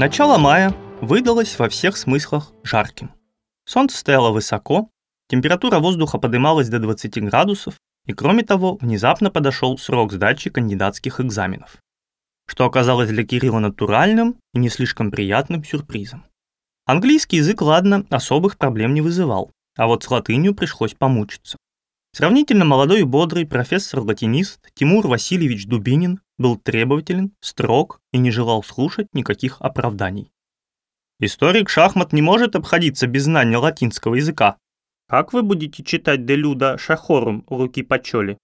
Начало мая выдалось во всех смыслах жарким. Солнце стояло высоко, температура воздуха поднималась до 20 градусов, и кроме того, внезапно подошел срок сдачи кандидатских экзаменов, что оказалось для Кирилла натуральным и не слишком приятным сюрпризом. Английский язык, ладно, особых проблем не вызывал, а вот с латынью пришлось помучиться. Сравнительно молодой и бодрый профессор-латинист Тимур Васильевич Дубинин был требователен, строг и не желал слушать никаких оправданий. Историк шахмат не может обходиться без знания латинского языка. Как вы будете читать Делюда Шахорум руки Пачоли?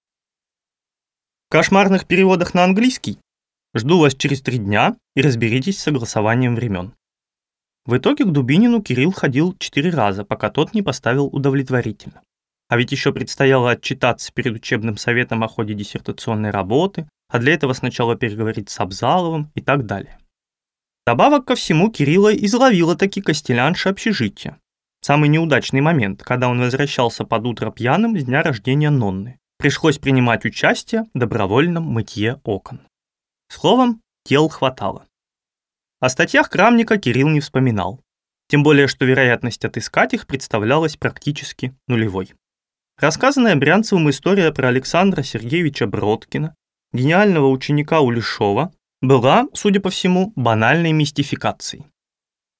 В кошмарных переводах на английский жду вас через три дня и разберитесь с согласованием времен. В итоге к Дубинину Кирилл ходил четыре раза, пока тот не поставил удовлетворительно. А ведь еще предстояло отчитаться перед учебным советом о ходе диссертационной работы, а для этого сначала переговорить с Абзаловым и так далее. Добавок ко всему Кирилла изловила таки костелянша общежития. Самый неудачный момент, когда он возвращался под утро пьяным с дня рождения Нонны. Пришлось принимать участие в добровольном мытье окон. Словом, тел хватало. О статьях Крамника Кирилл не вспоминал. Тем более, что вероятность отыскать их представлялась практически нулевой. Рассказанная Брянцевым история про Александра Сергеевича Бродкина, гениального ученика Улешова, была, судя по всему, банальной мистификацией.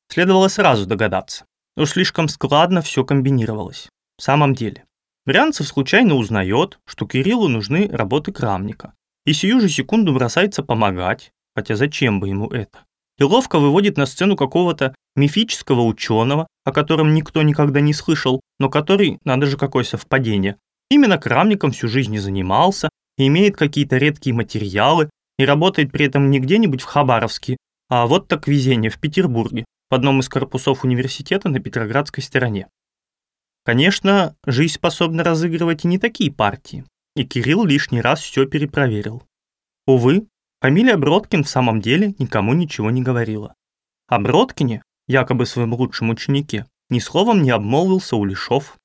Следовало сразу догадаться. Уж слишком складно все комбинировалось. В самом деле, Брянцев случайно узнает, что Кириллу нужны работы Крамника, и сию же секунду бросается помогать, хотя зачем бы ему это? И ловко выводит на сцену какого-то мифического ученого, о котором никто никогда не слышал, но который, надо же какое совпадение, именно крамником всю жизнь не занимался, и имеет какие-то редкие материалы, и работает при этом не где-нибудь в Хабаровске, а вот так везение в Петербурге, в одном из корпусов университета на Петроградской стороне. Конечно, жизнь способна разыгрывать и не такие партии, и Кирилл лишний раз все перепроверил. Увы, фамилия Бродкин в самом деле никому ничего не говорила. О Бродкине якобы своем лучшем ученике, ни словом не обмолвился Улешов.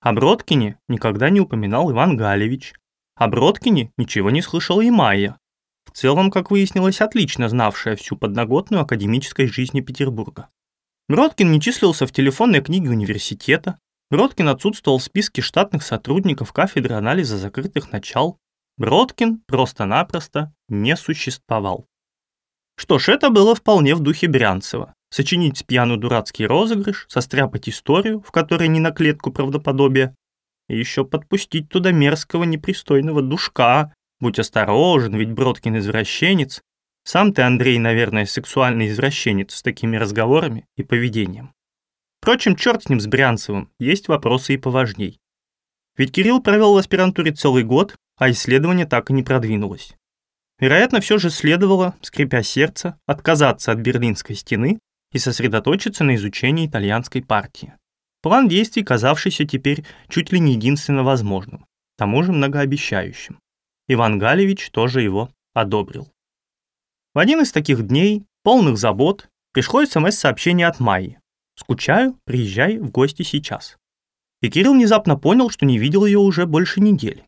О Бродкине никогда не упоминал Иван Галевич. О Бродкине ничего не слышала и Майя. В целом, как выяснилось, отлично знавшая всю подноготную академической жизни Петербурга. Бродкин не числился в телефонной книге университета, Бродкин отсутствовал в списке штатных сотрудников кафедры анализа закрытых начал. Бродкин просто-напросто не существовал. Что ж, это было вполне в духе Брянцева сочинить пьяну дурацкий розыгрыш, состряпать историю, в которой не на клетку правдоподобия, и еще подпустить туда мерзкого непристойного душка. Будь осторожен, ведь Броткин извращенец. Сам ты, Андрей, наверное, сексуальный извращенец с такими разговорами и поведением. Впрочем, черт с ним, с Брянцевым, есть вопросы и поважней. Ведь Кирилл провел в аспирантуре целый год, а исследование так и не продвинулось. Вероятно, все же следовало, скрипя сердце, отказаться от Берлинской стены и сосредоточиться на изучении итальянской партии. План действий, казавшийся теперь чуть ли не единственно возможным, к тому же многообещающим. Иван Галевич тоже его одобрил. В один из таких дней, полных забот, пришло СМС-сообщение от Майи. «Скучаю, приезжай в гости сейчас». И Кирилл внезапно понял, что не видел ее уже больше недели.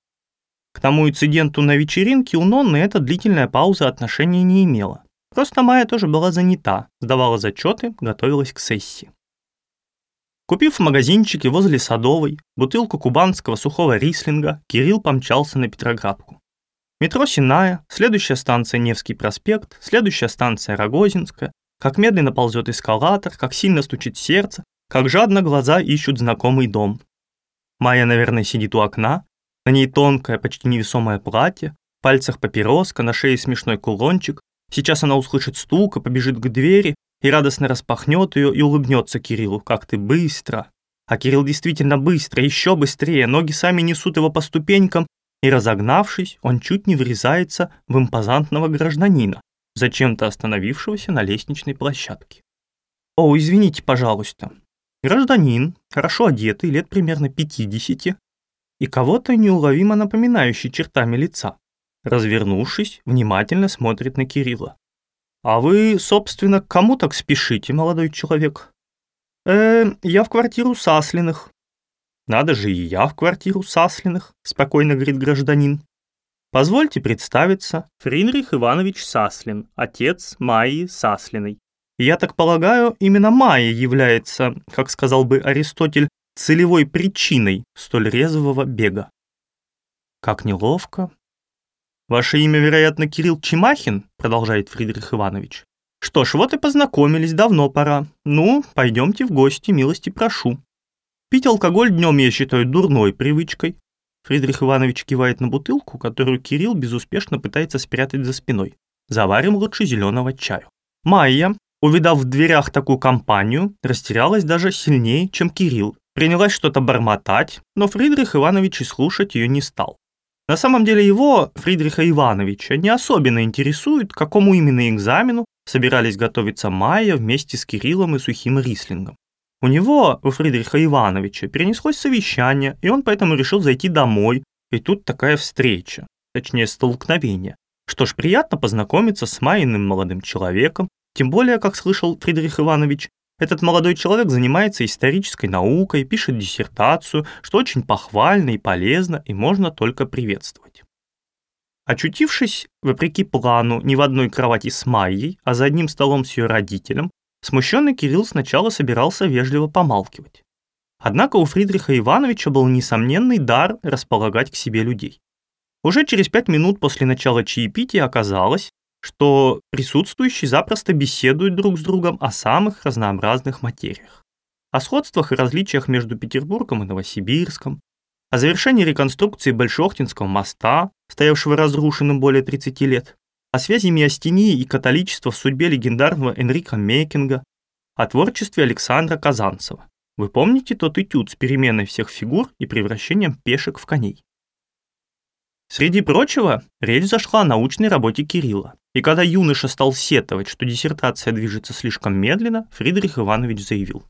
К тому инциденту на вечеринке у Нонны эта длительная пауза отношения не имела. Просто Майя тоже была занята, сдавала зачеты, готовилась к сессии. Купив в магазинчике возле Садовой бутылку кубанского сухого рислинга, Кирилл помчался на Петроградку. Метро Синая, следующая станция Невский проспект, следующая станция Рогозинская, как медленно ползет эскалатор, как сильно стучит сердце, как жадно глаза ищут знакомый дом. Майя, наверное, сидит у окна, на ней тонкое, почти невесомое платье, в пальцах папироска, на шее смешной кулончик, Сейчас она услышит стук и побежит к двери, и радостно распахнет ее и улыбнется Кириллу. «Как ты быстро!» А Кирилл действительно быстро, еще быстрее, ноги сами несут его по ступенькам, и разогнавшись, он чуть не врезается в импозантного гражданина, зачем-то остановившегося на лестничной площадке. «О, извините, пожалуйста». Гражданин, хорошо одетый, лет примерно 50, и кого-то неуловимо напоминающий чертами лица. Развернувшись, внимательно смотрит на Кирилла. «А вы, собственно, к кому так спешите, молодой человек?» «Э, я в квартиру Саслиных». «Надо же, и я в квартиру Саслиных», — спокойно говорит гражданин. «Позвольте представиться, Фринрих Иванович Саслин, отец Майи Саслиной. Я так полагаю, именно Майя является, как сказал бы Аристотель, целевой причиной столь резвого бега. Как неловко. Ваше имя, вероятно, Кирилл Чемахин, продолжает Фридрих Иванович. Что ж, вот и познакомились, давно пора. Ну, пойдемте в гости, милости прошу. Пить алкоголь днем я считаю дурной привычкой. Фридрих Иванович кивает на бутылку, которую Кирилл безуспешно пытается спрятать за спиной. Заварим лучше зеленого чаю. Майя, увидав в дверях такую компанию, растерялась даже сильнее, чем Кирилл. Принялась что-то бормотать, но Фридрих Иванович и слушать ее не стал. На самом деле его, Фридриха Ивановича, не особенно интересует, к какому именно экзамену собирались готовиться Майя вместе с Кириллом и Сухим Рислингом. У него, у Фридриха Ивановича, перенеслось совещание, и он поэтому решил зайти домой, и тут такая встреча, точнее столкновение. Что ж, приятно познакомиться с Майиным молодым человеком, тем более, как слышал Фридрих Иванович, этот молодой человек занимается исторической наукой, пишет диссертацию, что очень похвально и полезно, и можно только приветствовать. Очутившись, вопреки плану, не в одной кровати с Майей, а за одним столом с ее родителем, смущенный Кирилл сначала собирался вежливо помалкивать. Однако у Фридриха Ивановича был несомненный дар располагать к себе людей. Уже через пять минут после начала чаепития оказалось, что присутствующие запросто беседуют друг с другом о самых разнообразных материях. О сходствах и различиях между Петербургом и Новосибирском, о завершении реконструкции Большохтинского моста, стоявшего разрушенным более 30 лет, о связи миостении и католичества в судьбе легендарного Энрика Мейкинга, о творчестве Александра Казанцева. Вы помните тот этюд с переменой всех фигур и превращением пешек в коней? Среди прочего, речь зашла о научной работе Кирилла. И когда юноша стал сетовать, что диссертация движется слишком медленно, Фридрих Иванович заявил.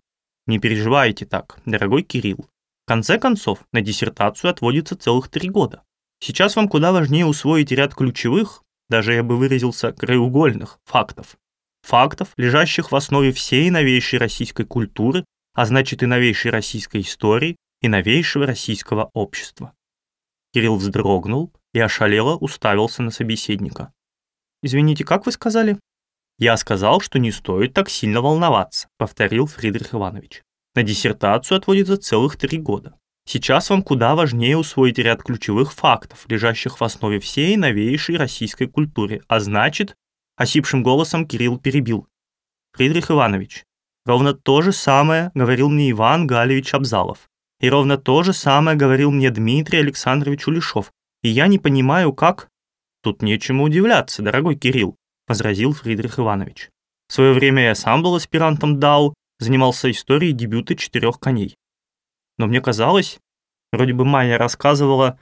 «Не переживайте так, дорогой Кирилл. В конце концов, на диссертацию отводится целых три года. Сейчас вам куда важнее усвоить ряд ключевых, даже я бы выразился, краеугольных фактов. Фактов, лежащих в основе всей новейшей российской культуры, а значит и новейшей российской истории, и новейшего российского общества. Кирилл вздрогнул и ошалело уставился на собеседника. «Извините, как вы сказали?» «Я сказал, что не стоит так сильно волноваться», — повторил Фридрих Иванович. «На диссертацию отводится целых три года. Сейчас вам куда важнее усвоить ряд ключевых фактов, лежащих в основе всей новейшей российской культуры, а значит...» Осипшим голосом Кирилл перебил. «Фридрих Иванович, ровно то же самое говорил мне Иван Галевич Абзалов. И ровно то же самое говорил мне Дмитрий Александрович Улешов. И я не понимаю, как... Тут нечему удивляться, дорогой Кирилл, возразил Фридрих Иванович. В свое время я сам был аспирантом ДАУ, занимался историей дебюта четырех коней. Но мне казалось, вроде бы Майя рассказывала,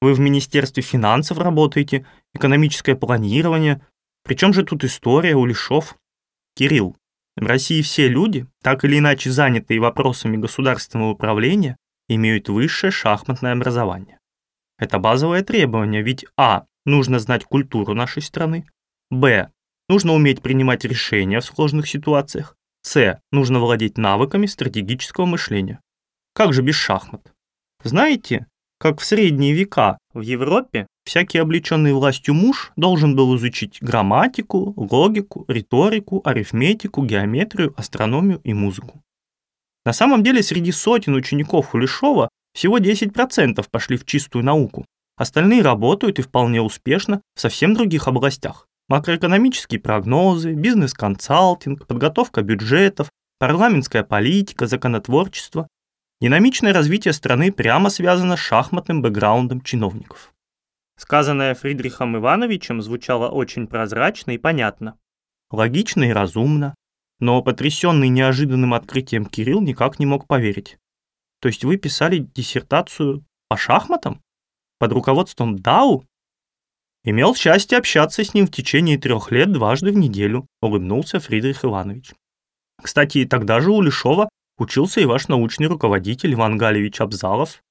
вы в Министерстве финансов работаете, экономическое планирование, причем же тут история, Улешов? Кирилл, в России все люди, так или иначе занятые вопросами государственного управления, имеют высшее шахматное образование. Это базовое требование, ведь а. Нужно знать культуру нашей страны, б. нужно уметь принимать решения в сложных ситуациях, с. нужно владеть навыками стратегического мышления. Как же без шахмат? Знаете, как в средние века в Европе Всякий облеченный властью муж должен был изучить грамматику, логику, риторику, арифметику, геометрию, астрономию и музыку. На самом деле среди сотен учеников Хулешова всего 10% пошли в чистую науку. Остальные работают и вполне успешно в совсем других областях. Макроэкономические прогнозы, бизнес-консалтинг, подготовка бюджетов, парламентская политика, законотворчество. Динамичное развитие страны прямо связано с шахматным бэкграундом чиновников. Сказанное Фридрихом Ивановичем звучало очень прозрачно и понятно. Логично и разумно. Но потрясенный неожиданным открытием Кирилл никак не мог поверить. То есть вы писали диссертацию по шахматам? Под руководством Дау? Имел счастье общаться с ним в течение трех лет дважды в неделю, улыбнулся Фридрих Иванович. Кстати, тогда же у Лешова учился и ваш научный руководитель Иван Галевич Абзалов.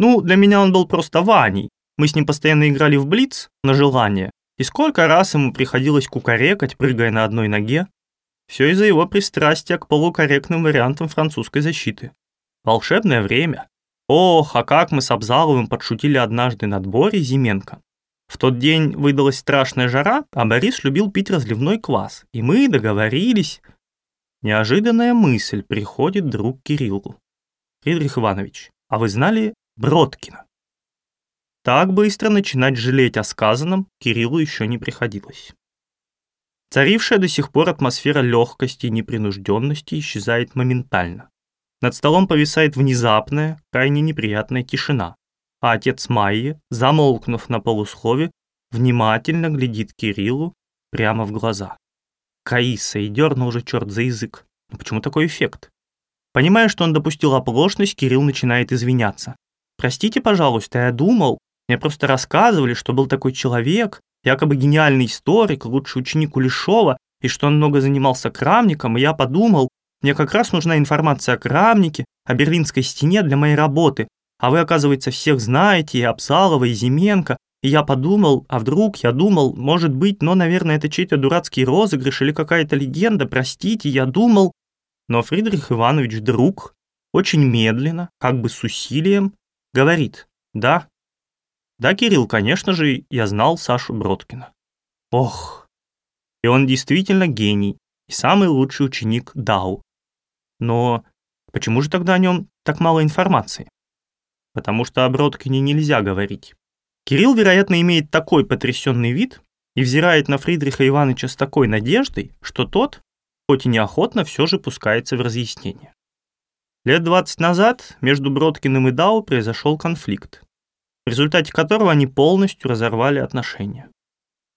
Ну, для меня он был просто Ваней, мы с ним постоянно играли в блиц на желание, и сколько раз ему приходилось кукарекать, прыгая на одной ноге. Все из-за его пристрастия к полукорректным вариантам французской защиты. Волшебное время. Ох, а как мы с Абзаловым подшутили однажды над Борей Зименко. В тот день выдалась страшная жара, а Борис любил пить разливной квас, и мы договорились. Неожиданная мысль приходит друг Кириллу. Фридрих Иванович, а вы знали Бродкина? Так быстро начинать жалеть о сказанном Кириллу еще не приходилось. Царившая до сих пор атмосфера легкости и непринужденности исчезает моментально. Над столом повисает внезапная, крайне неприятная тишина, а отец Майи, замолкнув на полуслове, внимательно глядит Кириллу прямо в глаза. Каиса и дернул уже черт за язык. Но почему такой эффект? Понимая, что он допустил оплошность, Кирилл начинает извиняться. «Простите, пожалуйста, я думал, мне просто рассказывали, что был такой человек, якобы гениальный историк, лучший ученик Улешова, и что он много занимался крамником, и я подумал, мне как раз нужна информация о крамнике, о Берлинской стене для моей работы, а вы, оказывается, всех знаете, и Абсалова, и Зименко, и я подумал, а вдруг, я думал, может быть, но, наверное, это чей-то дурацкий розыгрыш или какая-то легенда, простите, я думал. Но Фридрих Иванович вдруг, очень медленно, как бы с усилием, говорит, да, да, Кирилл, конечно же, я знал Сашу Бродкина. Ох, и он действительно гений и самый лучший ученик Дау. Но почему же тогда о нем так мало информации? Потому что о Бродкине нельзя говорить. Кирилл, вероятно, имеет такой потрясенный вид и взирает на Фридриха Ивановича с такой надеждой, что тот, хоть и неохотно, все же пускается в разъяснение. Лет 20 назад между Бродкиным и Дау произошел конфликт, в результате которого они полностью разорвали отношения.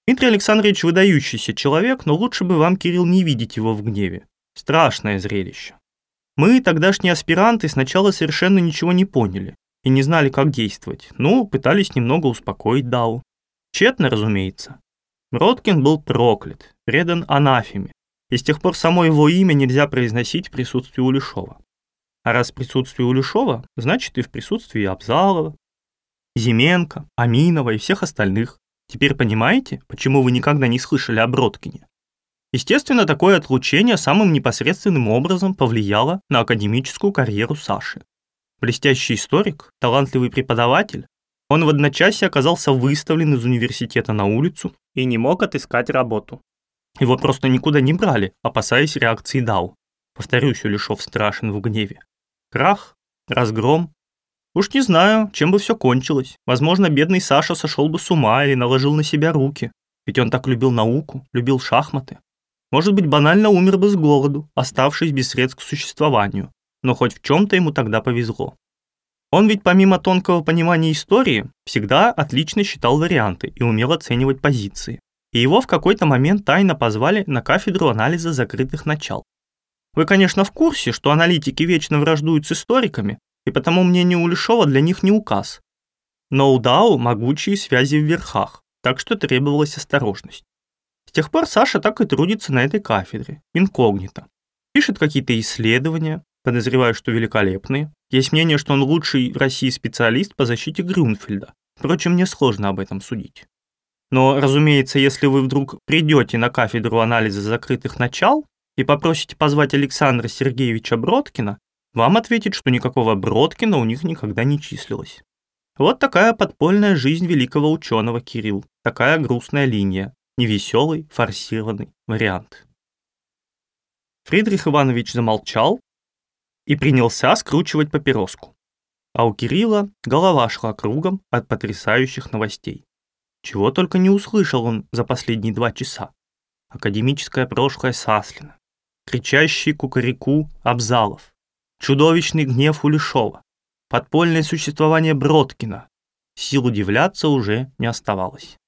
Дмитрий Александрович выдающийся человек, но лучше бы вам, Кирилл, не видеть его в гневе. Страшное зрелище. Мы, тогдашние аспиранты, сначала совершенно ничего не поняли и не знали, как действовать. Ну, пытались немного успокоить Дау. Тщетно, разумеется. Роткин был проклят, предан анафеме, и с тех пор само его имя нельзя произносить в присутствии Улешова. А раз в присутствии Улешова, значит и в присутствии Абзалова, Зименко, Аминова и всех остальных. Теперь понимаете, почему вы никогда не слышали о Бродкине? Естественно, такое отлучение самым непосредственным образом повлияло на академическую карьеру Саши. Блестящий историк, талантливый преподаватель, он в одночасье оказался выставлен из университета на улицу и не мог отыскать работу. Его просто никуда не брали, опасаясь реакции Дау. Повторюсь, Улешов страшен в гневе. Крах, разгром. Уж не знаю, чем бы все кончилось. Возможно, бедный Саша сошел бы с ума или наложил на себя руки. Ведь он так любил науку, любил шахматы. Может быть, банально умер бы с голоду, оставшись без средств к существованию, но хоть в чем-то ему тогда повезло. Он ведь помимо тонкого понимания истории, всегда отлично считал варианты и умел оценивать позиции. И его в какой-то момент тайно позвали на кафедру анализа закрытых начал. Вы, конечно, в курсе, что аналитики вечно враждуют с историками, и потому мнение Улешова для них не указ. Но у Дау могучие связи в верхах, так что требовалась осторожность. С тех пор Саша так и трудится на этой кафедре, инкогнито. Пишет какие-то исследования, Подозреваю, что великолепные. Есть мнение, что он лучший в России специалист по защите Грюнфельда. Впрочем, мне сложно об этом судить. Но, разумеется, если вы вдруг придете на кафедру анализа закрытых начал и попросите позвать Александра Сергеевича Бродкина, вам ответят, что никакого Бродкина у них никогда не числилось. Вот такая подпольная жизнь великого ученого Кирилл, такая грустная линия, невеселый, форсированный вариант. Фридрих Иванович замолчал, и принялся скручивать папироску. А у Кирилла голова шла кругом от потрясающих новостей. Чего только не услышал он за последние два часа. Академическое прошлое Саслина, кричащий кукареку Абзалов, чудовищный гнев Улешова, подпольное существование Бродкина. Сил удивляться уже не оставалось.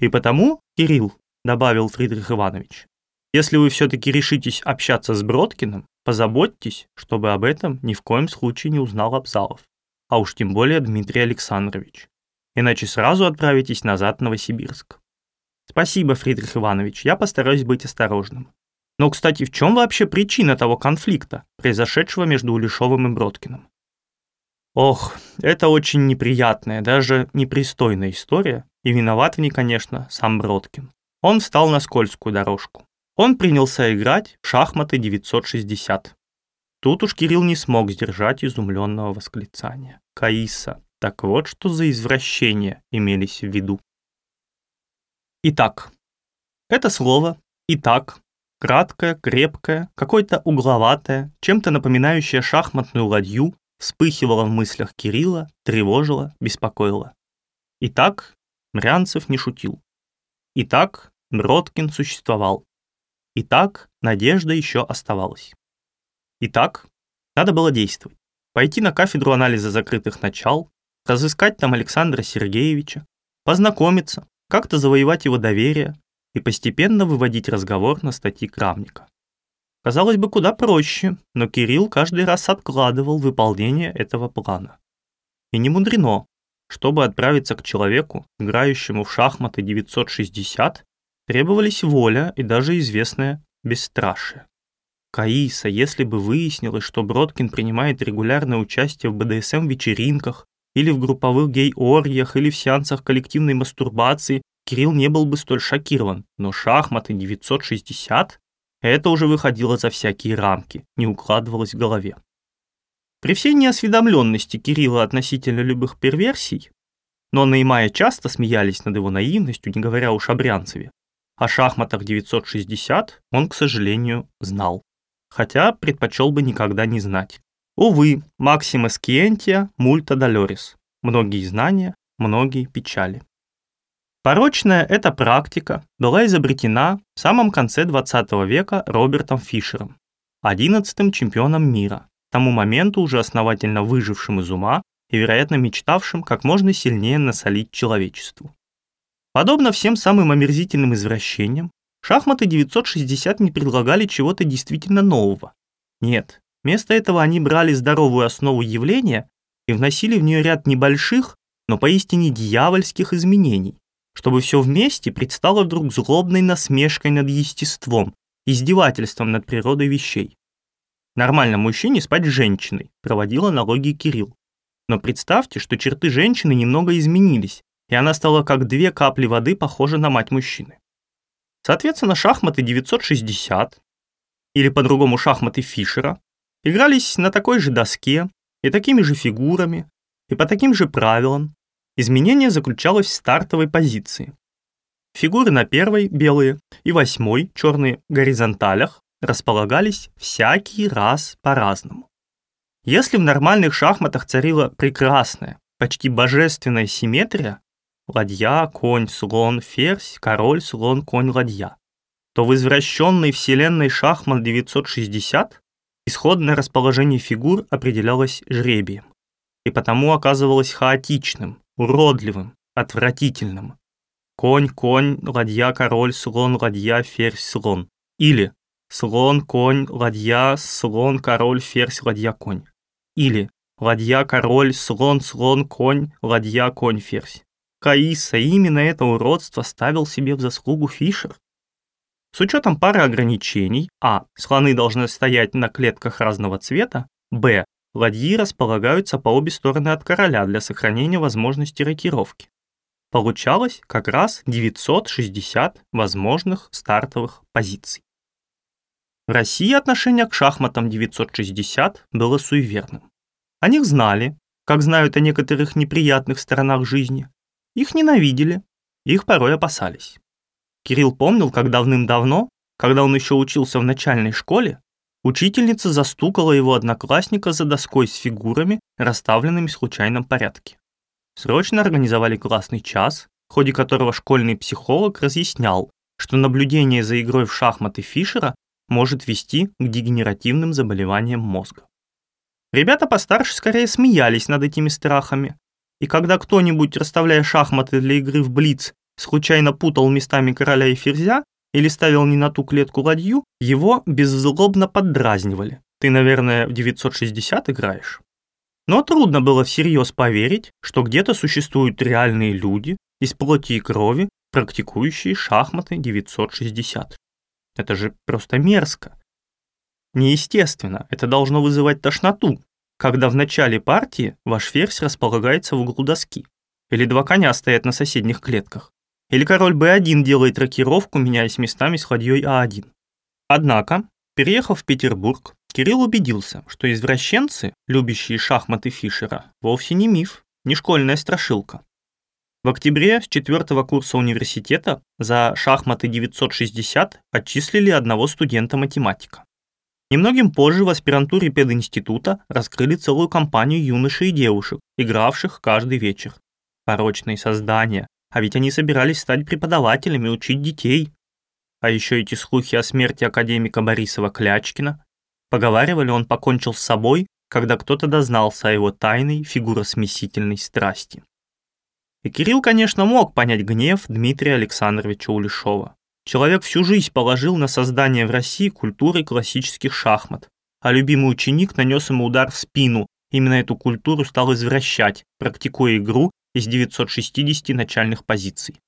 И потому, Кирилл, добавил Фридрих Иванович, если вы все-таки решитесь общаться с Бродкиным, Позаботьтесь, чтобы об этом ни в коем случае не узнал Абзалов, а уж тем более Дмитрий Александрович. Иначе сразу отправитесь назад в Новосибирск. Спасибо, Фридрих Иванович, я постараюсь быть осторожным. Но, кстати, в чем вообще причина того конфликта, произошедшего между Улешовым и Бродкиным? Ох, это очень неприятная, даже непристойная история, и виноват в ней, конечно, сам Бродкин. Он встал на скользкую дорожку. Он принялся играть в шахматы 960. Тут уж Кирилл не смог сдержать изумленного восклицания. Каиса, так вот что за извращения имелись в виду. Итак, это слово «итак» краткое, крепкое, какое-то угловатое, чем-то напоминающее шахматную ладью, вспыхивало в мыслях Кирилла, тревожило, беспокоило. Итак, Мрянцев не шутил. Итак, Броткин существовал. Итак, надежда еще оставалась. Итак, надо было действовать. Пойти на кафедру анализа закрытых начал, разыскать там Александра Сергеевича, познакомиться, как-то завоевать его доверие и постепенно выводить разговор на статьи Крамника. Казалось бы, куда проще, но Кирилл каждый раз откладывал выполнение этого плана. И не мудрено, чтобы отправиться к человеку, играющему в шахматы 960, требовались воля и даже известное бесстрашие. Каиса, если бы выяснилось, что Бродкин принимает регулярное участие в БДСМ-вечеринках, или в групповых гей-оргиях, или в сеансах коллективной мастурбации, Кирилл не был бы столь шокирован, но шахматы 960 — это уже выходило за всякие рамки, не укладывалось в голове. При всей неосведомленности Кирилла относительно любых перверсий, но на и часто смеялись над его наивностью, не говоря уж о Брянцеве, о шахматах 960 он, к сожалению, знал хотя предпочел бы никогда не знать. Увы, Максима Скиентия мульта долорис. Многие знания, многие печали. Порочная эта практика была изобретена в самом конце 20 века Робертом Фишером, 11-м чемпионом мира, к тому моменту уже основательно выжившим из ума и, вероятно, мечтавшим как можно сильнее насолить человечеству. Подобно всем самым омерзительным извращениям, Шахматы 960 не предлагали чего-то действительно нового. Нет, вместо этого они брали здоровую основу явления и вносили в нее ряд небольших, но поистине дьявольских изменений, чтобы все вместе предстало вдруг злобной насмешкой над естеством, издевательством над природой вещей. Нормально мужчине спать с женщиной, проводил аналогии Кирилл. Но представьте, что черты женщины немного изменились, и она стала как две капли воды похожа на мать мужчины. Соответственно, шахматы 960, или по-другому шахматы Фишера, игрались на такой же доске и такими же фигурами, и по таким же правилам. Изменение заключалось в стартовой позиции. Фигуры на первой, белые, и восьмой, черные, горизонталях, располагались всякий раз по-разному. Если в нормальных шахматах царила прекрасная, почти божественная симметрия, ладья, конь, слон, ферзь, король, слон, конь, ладья, то в извращенной вселенной шахмат 960 исходное расположение фигур определялось жребием и потому оказывалось хаотичным, уродливым, отвратительным. Конь, конь, ладья, король, слон, ладья, ферзь, слон. Или слон, конь, ладья, слон, король, ферзь, ладья, конь. Или ладья, король, слон, слон, конь, ладья, конь, ферзь. Каиса именно это уродство ставил себе в заслугу Фишер. С учетом пары ограничений, а. Слоны должны стоять на клетках разного цвета, б. Ладьи располагаются по обе стороны от короля для сохранения возможности рокировки. Получалось как раз 960 возможных стартовых позиций. В России отношение к шахматам 960 было суеверным. О них знали, как знают о некоторых неприятных сторонах жизни, их ненавидели, их порой опасались. Кирилл помнил, как давным-давно, когда он еще учился в начальной школе, учительница застукала его одноклассника за доской с фигурами, расставленными в случайном порядке. Срочно организовали классный час, в ходе которого школьный психолог разъяснял, что наблюдение за игрой в шахматы Фишера может вести к дегенеративным заболеваниям мозга. Ребята постарше скорее смеялись над этими страхами, и когда кто-нибудь, расставляя шахматы для игры в блиц, случайно путал местами короля и ферзя или ставил не на ту клетку ладью, его беззлобно поддразнивали. Ты, наверное, в 960 играешь? Но трудно было всерьез поверить, что где-то существуют реальные люди из плоти и крови, практикующие шахматы 960. Это же просто мерзко. Неестественно, это должно вызывать тошноту, когда в начале партии ваш ферзь располагается в углу доски, или два коня стоят на соседних клетках, или король b1 делает рокировку, меняясь местами с ладьей а1. Однако, переехав в Петербург, Кирилл убедился, что извращенцы, любящие шахматы Фишера, вовсе не миф, не школьная страшилка. В октябре с четвертого курса университета за шахматы 960 отчислили одного студента-математика. Немногим позже в аспирантуре пединститута раскрыли целую компанию юношей и девушек, игравших каждый вечер. Порочные создания, а ведь они собирались стать преподавателями, учить детей. А еще эти слухи о смерти академика Борисова Клячкина. Поговаривали, он покончил с собой, когда кто-то дознался о его тайной фигуросмесительной страсти. И Кирилл, конечно, мог понять гнев Дмитрия Александровича Улешова. Человек всю жизнь положил на создание в России культуры классических шахмат, а любимый ученик нанес ему удар в спину, именно эту культуру стал извращать, практикуя игру из 960 начальных позиций.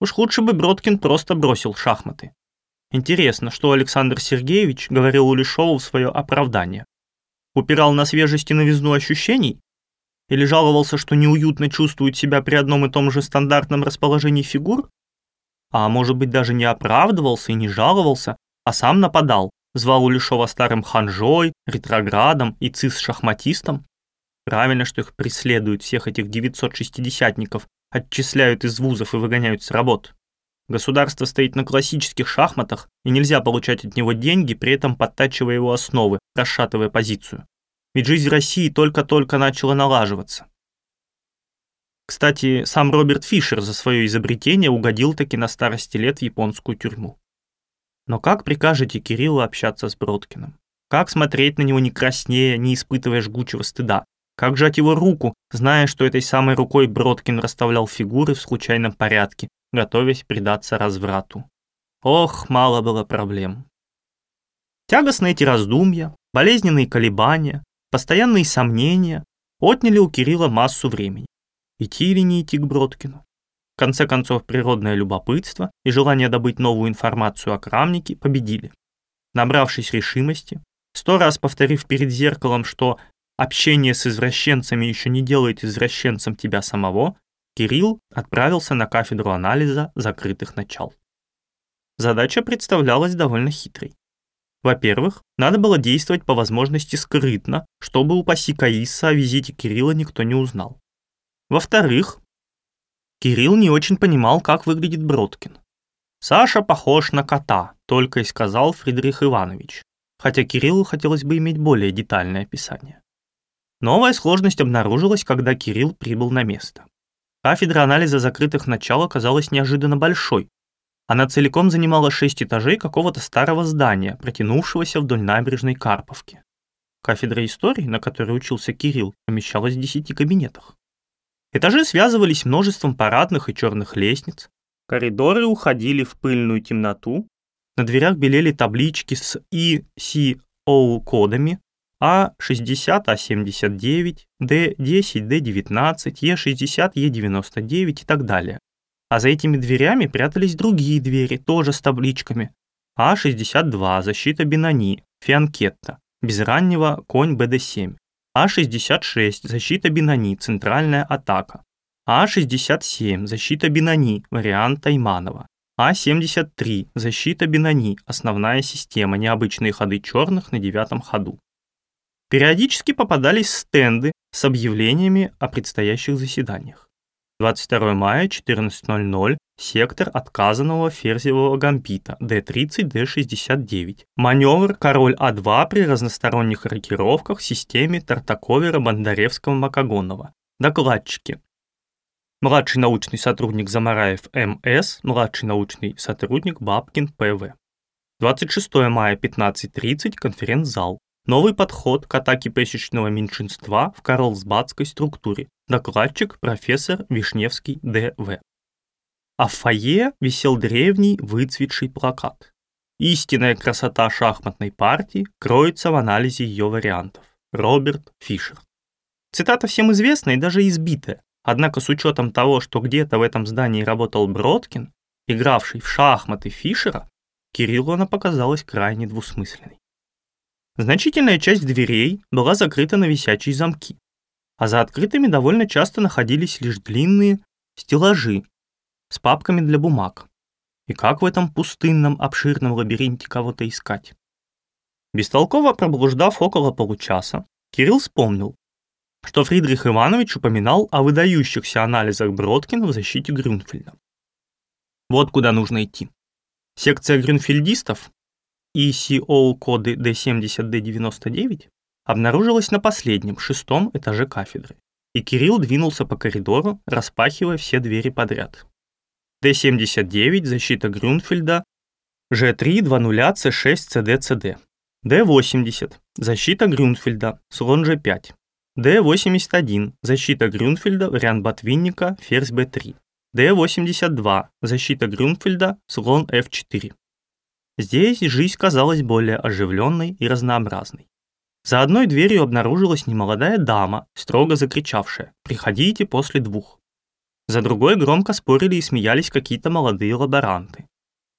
Уж лучше бы Броткин просто бросил шахматы. Интересно, что Александр Сергеевич говорил Улешову в свое оправдание. Упирал на свежесть и новизну ощущений? Или жаловался, что неуютно чувствует себя при одном и том же стандартном расположении фигур? а может быть даже не оправдывался и не жаловался, а сам нападал, звал Улешова старым ханжой, ретроградом и цис-шахматистом. Правильно, что их преследуют, всех этих 960-ников, отчисляют из вузов и выгоняют с работ. Государство стоит на классических шахматах, и нельзя получать от него деньги, при этом подтачивая его основы, расшатывая позицию. Ведь жизнь России только-только начала налаживаться. Кстати, сам Роберт Фишер за свое изобретение угодил таки на старости лет в японскую тюрьму. Но как прикажете Кириллу общаться с Бродкиным? Как смотреть на него не краснея, не испытывая жгучего стыда? Как жать его руку, зная, что этой самой рукой Бродкин расставлял фигуры в случайном порядке, готовясь предаться разврату? Ох, мало было проблем. Тягостные эти раздумья, болезненные колебания, постоянные сомнения отняли у Кирилла массу времени. Идти или не идти к Бродкину? В конце концов, природное любопытство и желание добыть новую информацию о крамнике победили. Набравшись решимости, сто раз повторив перед зеркалом, что общение с извращенцами еще не делает извращенцем тебя самого, Кирилл отправился на кафедру анализа закрытых начал. Задача представлялась довольно хитрой. Во-первых, надо было действовать по возможности скрытно, чтобы, упаси Каиса, о визите Кирилла никто не узнал. Во-вторых, Кирилл не очень понимал, как выглядит Бродкин. «Саша похож на кота», только и сказал Фридрих Иванович, хотя Кириллу хотелось бы иметь более детальное описание. Новая сложность обнаружилась, когда Кирилл прибыл на место. Кафедра анализа закрытых начал оказалась неожиданно большой. Она целиком занимала шесть этажей какого-то старого здания, протянувшегося вдоль набережной Карповки. Кафедра истории, на которой учился Кирилл, помещалась в десяти кабинетах. Этажи связывались множеством парадных и черных лестниц, коридоры уходили в пыльную темноту, на дверях белели таблички с ECO-кодами А60, А79, D10, D19, E60, E99 и так далее. А за этими дверями прятались другие двери, тоже с табличками. А62, защита Бинани, Фианкетта, без раннего конь БД7. А-66 защита Бинани, центральная атака. А-67 защита Бинани, вариант Тайманова. А-73 защита Бинани, основная система, необычные ходы черных на девятом ходу. Периодически попадались стенды с объявлениями о предстоящих заседаниях. 22 мая, 14.00, сектор отказанного ферзевого гамбита D30, D69. Маневр король А2 при разносторонних рокировках в системе Тартаковера Бондаревского Макогонова. Докладчики. Младший научный сотрудник Замараев МС, младший научный сотрудник Бабкин ПВ. 26 мая 15.30, конференц-зал. Новый подход к атаке песечного меньшинства в карлсбадской структуре. Докладчик профессор Вишневский Д.В. А в фойе висел древний выцветший плакат. Истинная красота шахматной партии кроется в анализе ее вариантов. Роберт Фишер. Цитата всем известная и даже избитая. Однако с учетом того, что где-то в этом здании работал Бродкин, игравший в шахматы Фишера, Кириллу она показалась крайне двусмысленной. Значительная часть дверей была закрыта на висячие замки а за открытыми довольно часто находились лишь длинные стеллажи с папками для бумаг. И как в этом пустынном обширном лабиринте кого-то искать? Бестолково проблуждав около получаса, Кирилл вспомнил, что Фридрих Иванович упоминал о выдающихся анализах Бродкина в защите Грюнфельда. Вот куда нужно идти. Секция грюнфельдистов ECO-коды D70-D99 обнаружилась на последнем, шестом этаже кафедры, и Кирилл двинулся по коридору, распахивая все двери подряд. D79 защита Грюнфельда, G3 20 C6 CD CD, D80 защита Грюнфельда, слон G5, D81 защита Грюнфельда, вариант ботвинника, ферзь B3, D82 защита Грюнфельда, слон F4. Здесь жизнь казалась более оживленной и разнообразной. За одной дверью обнаружилась немолодая дама, строго закричавшая «Приходите после двух». За другой громко спорили и смеялись какие-то молодые лаборанты.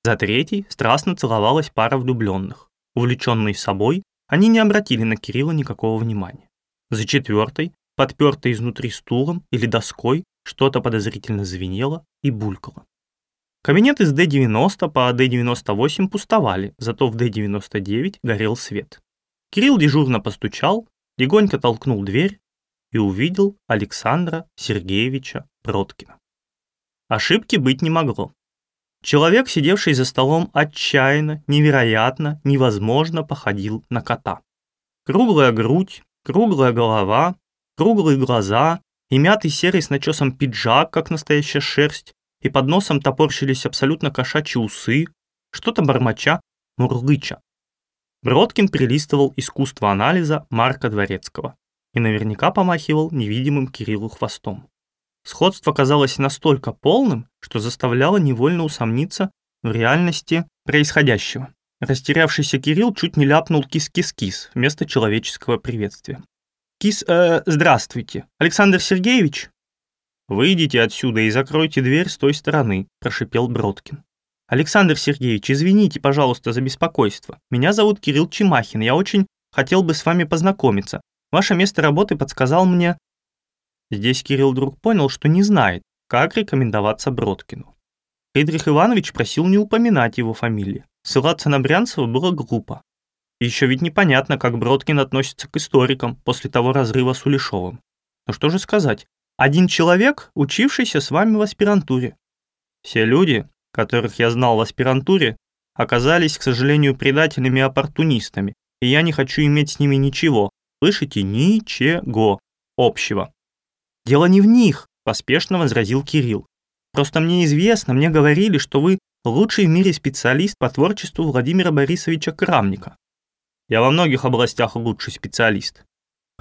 За третьей страстно целовалась пара влюбленных. Увлеченные собой, они не обратили на Кирилла никакого внимания. За четвертой, подпертой изнутри стулом или доской, что-то подозрительно звенело и булькало. Кабинеты с D90 по D98 пустовали, зато в D99 горел свет. Кирилл дежурно постучал, легонько толкнул дверь и увидел Александра Сергеевича Броткина. Ошибки быть не могло. Человек, сидевший за столом, отчаянно, невероятно, невозможно походил на кота. Круглая грудь, круглая голова, круглые глаза и мятый серый с начесом пиджак, как настоящая шерсть, и под носом топорщились абсолютно кошачьи усы, что-то бормоча, мурлыча. Бродкин перелистывал искусство анализа Марка Дворецкого и наверняка помахивал невидимым Кириллу хвостом. Сходство казалось настолько полным, что заставляло невольно усомниться в реальности происходящего. Растерявшийся Кирилл чуть не ляпнул кис-кис-кис вместо человеческого приветствия. «Кис, э, здравствуйте. Александр Сергеевич?» «Выйдите отсюда и закройте дверь с той стороны», – прошипел Бродкин. «Александр Сергеевич, извините, пожалуйста, за беспокойство. Меня зовут Кирилл Чемахин, я очень хотел бы с вами познакомиться. Ваше место работы подсказал мне...» Здесь Кирилл вдруг понял, что не знает, как рекомендоваться Бродкину. Фридрих Иванович просил не упоминать его фамилии. Ссылаться на Брянцева было глупо. Еще ведь непонятно, как Бродкин относится к историкам после того разрыва с Улешовым. Но что же сказать, один человек, учившийся с вами в аспирантуре. Все люди, которых я знал в аспирантуре, оказались, к сожалению, предателями и оппортунистами, и я не хочу иметь с ними ничего, слышите, ничего общего. Дело не в них, поспешно возразил Кирилл. Просто мне известно, мне говорили, что вы лучший в мире специалист по творчеству Владимира Борисовича Крамника. Я во многих областях лучший специалист.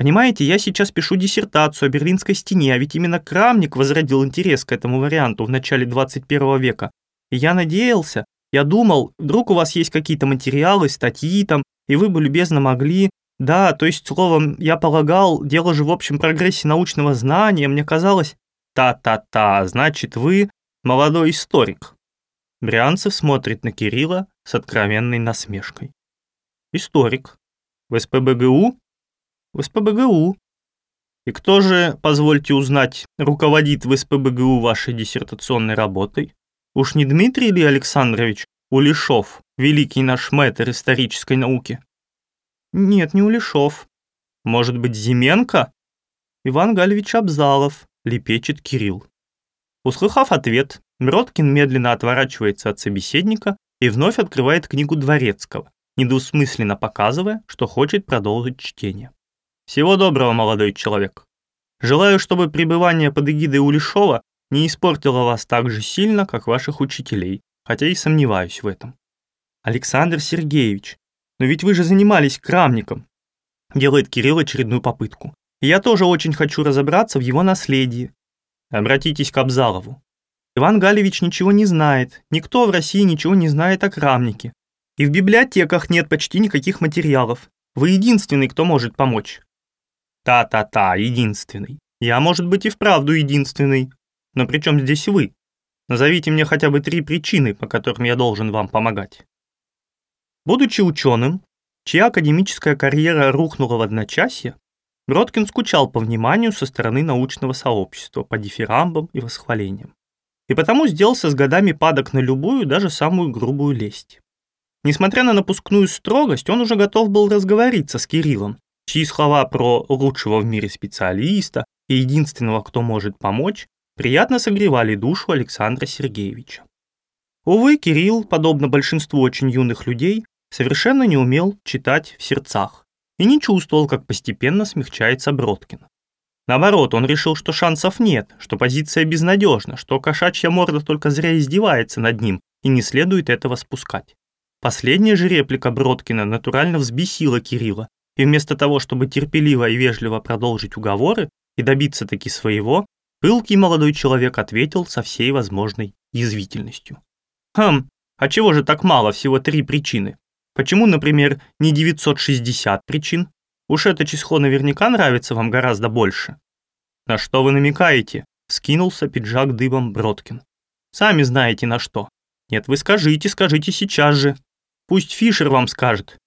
Понимаете, я сейчас пишу диссертацию о Берлинской стене, а ведь именно Крамник возродил интерес к этому варианту в начале 21 века. И я надеялся, я думал, вдруг у вас есть какие-то материалы, статьи там, и вы бы любезно могли... Да, то есть, словом, я полагал, дело же в общем прогрессе научного знания, мне казалось... Та-та-та, значит, вы молодой историк. Брянцев смотрит на Кирилла с откровенной насмешкой. Историк. В СПБГУ в СПБГУ. И кто же, позвольте узнать, руководит в СПБГУ вашей диссертационной работой? Уж не Дмитрий ли Александрович Улешов, великий наш мэтр исторической науки? Нет, не Улешов. Может быть, Зименко? Иван Галевич Абзалов, лепечет Кирилл. Услыхав ответ, Мроткин медленно отворачивается от собеседника и вновь открывает книгу Дворецкого, недвусмысленно показывая, что хочет продолжить чтение. Всего доброго, молодой человек. Желаю, чтобы пребывание под эгидой Улешова не испортило вас так же сильно, как ваших учителей, хотя и сомневаюсь в этом. Александр Сергеевич, но ведь вы же занимались крамником. Делает Кирилл очередную попытку. Я тоже очень хочу разобраться в его наследии. Обратитесь к Абзалову. Иван Галевич ничего не знает, никто в России ничего не знает о крамнике. И в библиотеках нет почти никаких материалов. Вы единственный, кто может помочь. Та-та-та, единственный. Я, может быть, и вправду единственный. Но при чем здесь вы? Назовите мне хотя бы три причины, по которым я должен вам помогать. Будучи ученым, чья академическая карьера рухнула в одночасье, Броткин скучал по вниманию со стороны научного сообщества, по дифирамбам и восхвалениям. И потому сделался с годами падок на любую, даже самую грубую лесть. Несмотря на напускную строгость, он уже готов был разговориться с Кириллом, чьи слова про лучшего в мире специалиста и единственного, кто может помочь, приятно согревали душу Александра Сергеевича. Увы, Кирилл, подобно большинству очень юных людей, совершенно не умел читать в сердцах и не чувствовал, как постепенно смягчается Бродкин. Наоборот, он решил, что шансов нет, что позиция безнадежна, что кошачья морда только зря издевается над ним и не следует этого спускать. Последняя же реплика Бродкина натурально взбесила Кирилла, и вместо того, чтобы терпеливо и вежливо продолжить уговоры и добиться таки своего, пылкий молодой человек ответил со всей возможной язвительностью. «Хм, а чего же так мало, всего три причины? Почему, например, не 960 причин? Уж это число наверняка нравится вам гораздо больше». «На что вы намекаете?» — скинулся пиджак дыбом Бродкин. «Сами знаете на что. Нет, вы скажите, скажите сейчас же. Пусть Фишер вам скажет».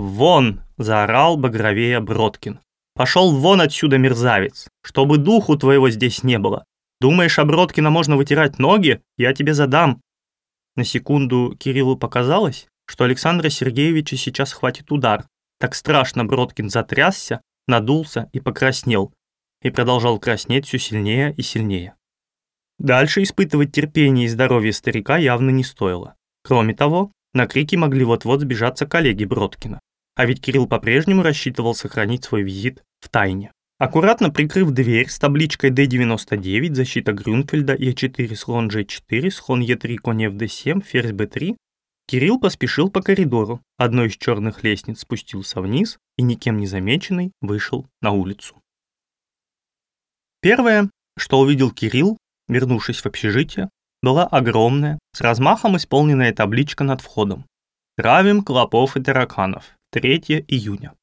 «Вон!» — заорал багровея Бродкин. «Пошел вон отсюда, мерзавец, чтобы духу твоего здесь не было. Думаешь, об Бродкина можно вытирать ноги? Я тебе задам». На секунду Кириллу показалось, что Александра Сергеевича сейчас хватит удар. Так страшно Бродкин затрясся, надулся и покраснел, и продолжал краснеть все сильнее и сильнее. Дальше испытывать терпение и здоровье старика явно не стоило. Кроме того, на крики могли вот-вот сбежаться коллеги Бродкина. А ведь Кирилл по-прежнему рассчитывал сохранить свой визит в тайне. Аккуратно прикрыв дверь с табличкой D99, защита Грюнфельда, Е4, слон G4, слон Е3, конь FD7, ферзь B3, Кирилл поспешил по коридору, одной из черных лестниц спустился вниз и никем не замеченный вышел на улицу. Первое, что увидел Кирилл, вернувшись в общежитие, была огромная, с размахом исполненная табличка над входом. «Травим клопов и тараканов. 3 июня».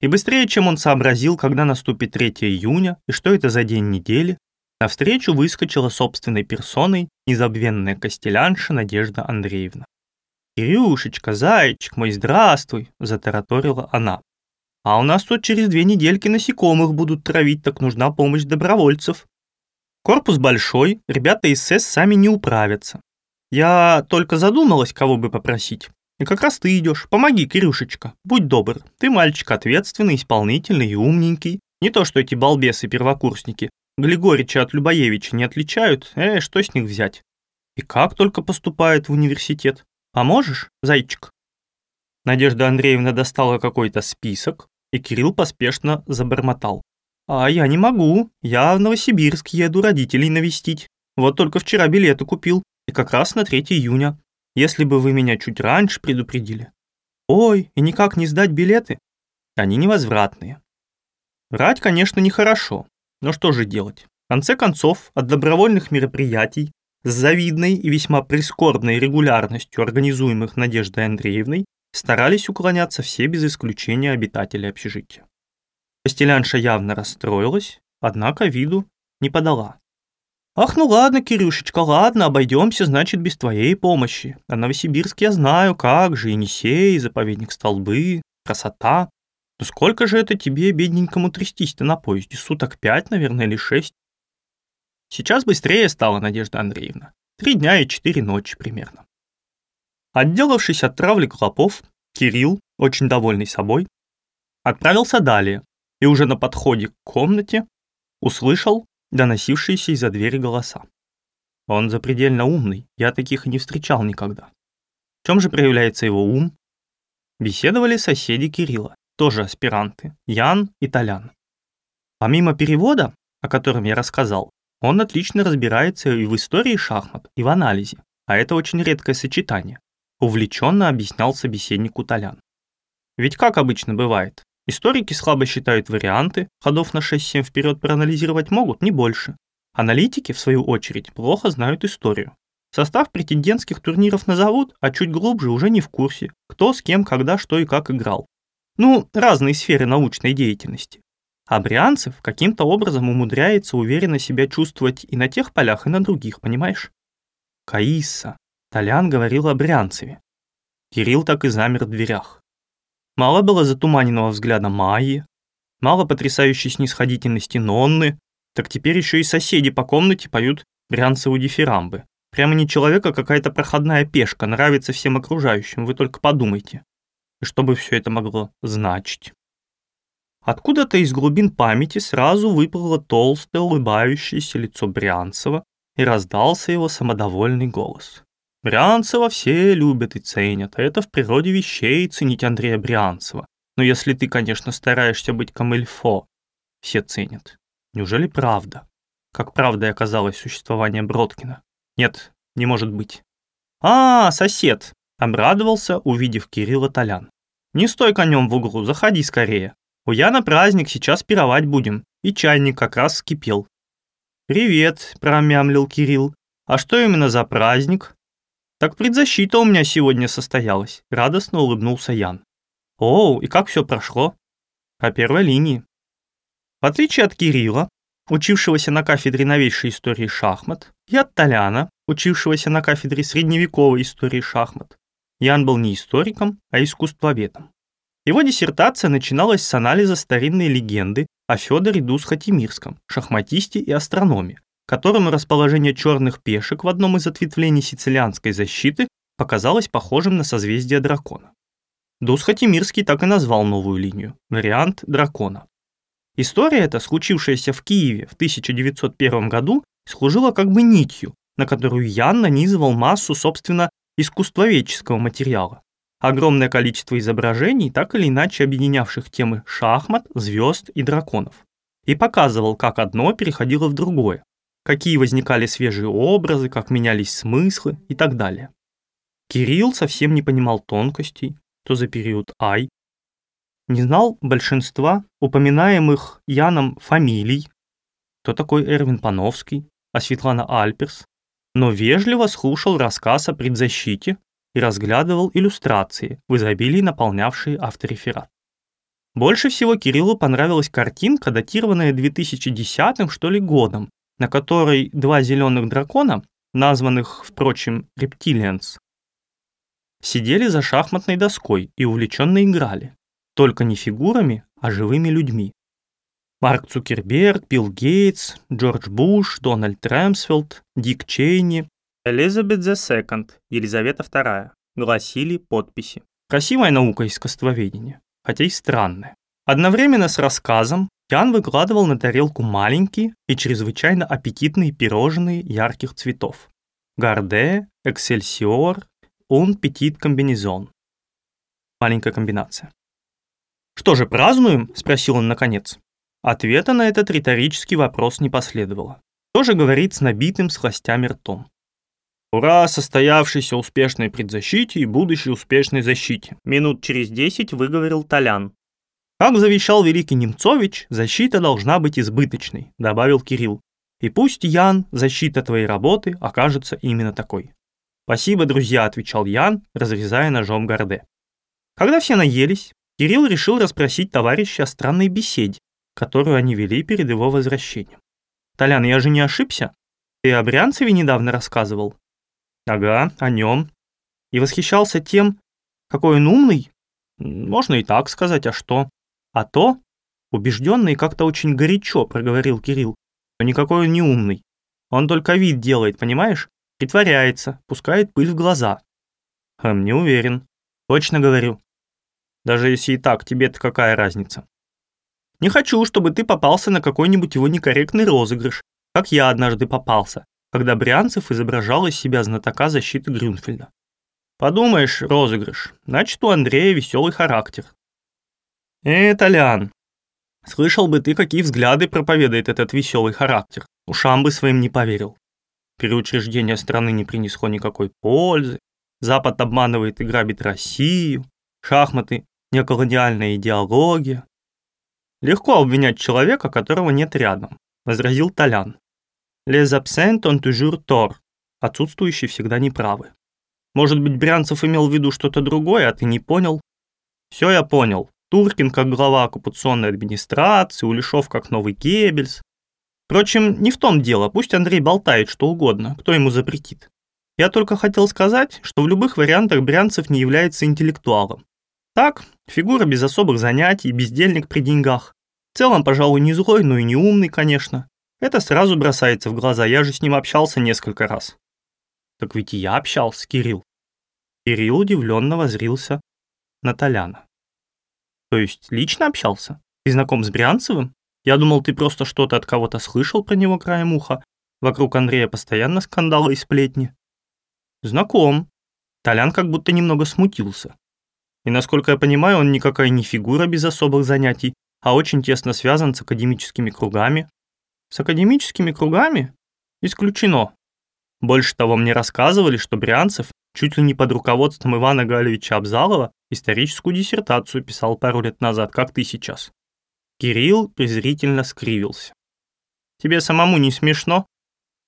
И быстрее, чем он сообразил, когда наступит 3 июня и что это за день недели, навстречу выскочила собственной персоной незабвенная костелянша Надежда Андреевна. «Кирюшечка, зайчик мой, здравствуй!» – затараторила она. «А у нас тут через две недельки насекомых будут травить, так нужна помощь добровольцев. Корпус большой, ребята из СЭС сами не управятся. Я только задумалась, кого бы попросить. И как раз ты идешь. Помоги, Кирюшечка. Будь добр. Ты мальчик ответственный, исполнительный и умненький. Не то, что эти балбесы-первокурсники. Григорича от Любоевича не отличают. Э, что с них взять? И как только поступает в университет? Поможешь, зайчик? Надежда Андреевна достала какой-то список, и Кирилл поспешно забормотал. «А я не могу. Я в Новосибирск еду родителей навестить. Вот только вчера билеты купил, и как раз на 3 июня. Если бы вы меня чуть раньше предупредили». «Ой, и никак не сдать билеты?» «Они невозвратные». Врать, конечно, нехорошо. Но что же делать? В конце концов, от добровольных мероприятий с завидной и весьма прискорбной регулярностью организуемых Надеждой Андреевной старались уклоняться все без исключения обитатели общежития. Постелянша явно расстроилась, однако виду не подала. «Ах, ну ладно, Кирюшечка, ладно, обойдемся, значит, без твоей помощи. А Новосибирск я знаю, как же, Енисей, заповедник Столбы, красота. Ну сколько же это тебе, бедненькому, трястись-то на поезде? Суток пять, наверное, или шесть?» Сейчас быстрее стала Надежда Андреевна. Три дня и четыре ночи примерно. Отделавшись от травли клопов, Кирилл, очень довольный собой, отправился далее, и уже на подходе к комнате услышал доносившиеся из-за двери голоса. Он запредельно умный, я таких и не встречал никогда. В чем же проявляется его ум? Беседовали соседи Кирилла, тоже аспиранты, Ян и Толян. Помимо перевода, о котором я рассказал, он отлично разбирается и в истории шахмат, и в анализе, а это очень редкое сочетание, увлеченно объяснял собеседнику Толян. Ведь как обычно бывает, Историки слабо считают варианты, ходов на 6-7 вперед проанализировать могут, не больше. Аналитики, в свою очередь, плохо знают историю. Состав претендентских турниров назовут, а чуть глубже уже не в курсе, кто с кем, когда, что и как играл. Ну, разные сферы научной деятельности. А Брянцев каким-то образом умудряется уверенно себя чувствовать и на тех полях, и на других, понимаешь? Каисса. Толян говорил о Брянцеве. Кирилл так и замер в дверях. Мало было затуманенного взгляда Майи, мало потрясающей снисходительности Нонны, так теперь еще и соседи по комнате поют брянцеву дифирамбы. Прямо не человека, а какая-то проходная пешка, нравится всем окружающим, вы только подумайте. И что бы все это могло значить? Откуда-то из глубин памяти сразу выплыло толстое улыбающееся лицо Брянцева и раздался его самодовольный голос. Брянцева все любят и ценят, а это в природе вещей ценить Андрея Брянцева. Но если ты, конечно, стараешься быть камильфо, все ценят. Неужели правда? Как правдой оказалось существование Бродкина? Нет, не может быть. «А, сосед!» — обрадовался, увидев Кирилла Толян. «Не стой конем в углу, заходи скорее. У Яна праздник, сейчас пировать будем». И чайник как раз вскипел. «Привет», — промямлил Кирилл. «А что именно за праздник?» «Так предзащита у меня сегодня состоялась», — радостно улыбнулся Ян. «Оу, и как все прошло?» «По первой линии». В отличие от Кирилла, учившегося на кафедре новейшей истории шахмат, и от Толяна, учившегося на кафедре средневековой истории шахмат, Ян был не историком, а искусствоведом. Его диссертация начиналась с анализа старинной легенды о Федоре Дусхатимирском, шахматисте и астрономе, которому расположение черных пешек в одном из ответвлений сицилианской защиты показалось похожим на созвездие дракона. Дусхатимирский так и назвал новую линию – вариант дракона. История эта, случившаяся в Киеве в 1901 году, служила как бы нитью, на которую Ян нанизывал массу, собственно, искусствоведческого материала. Огромное количество изображений, так или иначе объединявших темы шахмат, звезд и драконов. И показывал, как одно переходило в другое, какие возникали свежие образы, как менялись смыслы и так далее. Кирилл совсем не понимал тонкостей, то за период Ай, не знал большинства упоминаемых Яном фамилий, кто такой Эрвин Пановский, а Светлана Альперс, но вежливо слушал рассказ о предзащите и разглядывал иллюстрации, в изобилии наполнявшие автореферат. Больше всего Кириллу понравилась картинка, датированная 2010 что ли годом, на которой два зеленых дракона, названных, впрочем, рептилианс, сидели за шахматной доской и увлеченно играли, только не фигурами, а живыми людьми. Марк Цукерберг, Билл Гейтс, Джордж Буш, Дональд Рэмсфилд, Дик Чейни, Элизабет II, Елизавета II, гласили подписи. Красивая наука искусствоведения, хотя и странная. Одновременно с рассказом Ян выкладывал на тарелку маленькие и чрезвычайно аппетитные пирожные ярких цветов. Гарде, Эксельсиор, он петит комбинезон. Маленькая комбинация. «Что же, празднуем?» – спросил он наконец. Ответа на этот риторический вопрос не последовало. Тоже говорит с набитым сластями ртом. Ура состоявшейся успешной предзащите и будущей успешной защите. Минут через десять выговорил Толян. Как завещал великий Немцович, защита должна быть избыточной, добавил Кирилл. И пусть, Ян, защита твоей работы окажется именно такой. Спасибо, друзья, отвечал Ян, разрезая ножом горде. Когда все наелись, Кирилл решил расспросить товарища о странной беседе, которую они вели перед его возвращением. «Толян, я же не ошибся? Ты о Брянцеве недавно рассказывал?» «Ага, о нем. И восхищался тем, какой он умный? Можно и так сказать, а что? А то, убежденный как-то очень горячо проговорил Кирилл, что никакой он не умный. Он только вид делает, понимаешь? Притворяется, пускает пыль в глаза. Хм, не уверен. Точно говорю. Даже если и так, тебе-то какая разница? Не хочу, чтобы ты попался на какой-нибудь его некорректный розыгрыш, как я однажды попался, когда Брянцев изображал из себя знатока защиты Грюнфельда. Подумаешь, розыгрыш, значит у Андрея веселый характер. Э, Толян, слышал бы ты, какие взгляды проповедует этот веселый характер, ушам бы своим не поверил. Переучреждение страны не принесло никакой пользы, Запад обманывает и грабит Россию, шахматы – неоколониальная идеология, Легко обвинять человека, которого нет рядом, возразил Толян. Les absents ont toujours tort. Отсутствующие всегда неправы. Может быть, Брянцев имел в виду что-то другое, а ты не понял? Все я понял. Туркин как глава оккупационной администрации, Улешов как новый Геббельс. Впрочем, не в том дело, пусть Андрей болтает что угодно, кто ему запретит. Я только хотел сказать, что в любых вариантах Брянцев не является интеллектуалом. Так, фигура без особых занятий, бездельник при деньгах. В целом, пожалуй, не злой, но и не умный, конечно. Это сразу бросается в глаза, я же с ним общался несколько раз. Так ведь и я общался, Кирилл. Кирилл удивленно возрился на Толяна. То есть лично общался? Ты знаком с Брянцевым? Я думал, ты просто что-то от кого-то слышал про него краем уха. Вокруг Андрея постоянно скандалы и сплетни. Знаком. Толян как будто немного смутился. И насколько я понимаю, он никакая не фигура без особых занятий, а очень тесно связан с академическими кругами. С академическими кругами? Исключено. Больше того, мне рассказывали, что Брянцев чуть ли не под руководством Ивана Галевича Абзалова историческую диссертацию писал пару лет назад, как ты сейчас. Кирилл презрительно скривился. Тебе самому не смешно?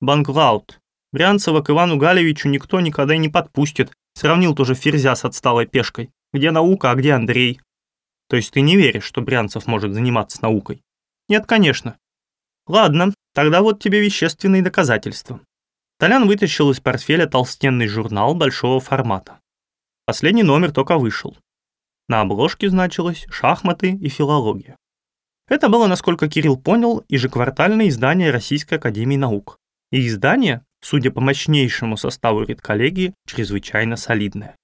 Банкраут. Брянцева к Ивану Галевичу никто никогда и не подпустит. Сравнил тоже Ферзя с отсталой пешкой. Где наука, а где Андрей? То есть ты не веришь, что Брянцев может заниматься наукой? Нет, конечно. Ладно, тогда вот тебе вещественные доказательства. Толян вытащил из портфеля толстенный журнал большого формата. Последний номер только вышел. На обложке значилось «Шахматы и филология». Это было, насколько Кирилл понял, ежеквартальное издание Российской Академии Наук. И издание, судя по мощнейшему составу редколлегии, чрезвычайно солидное.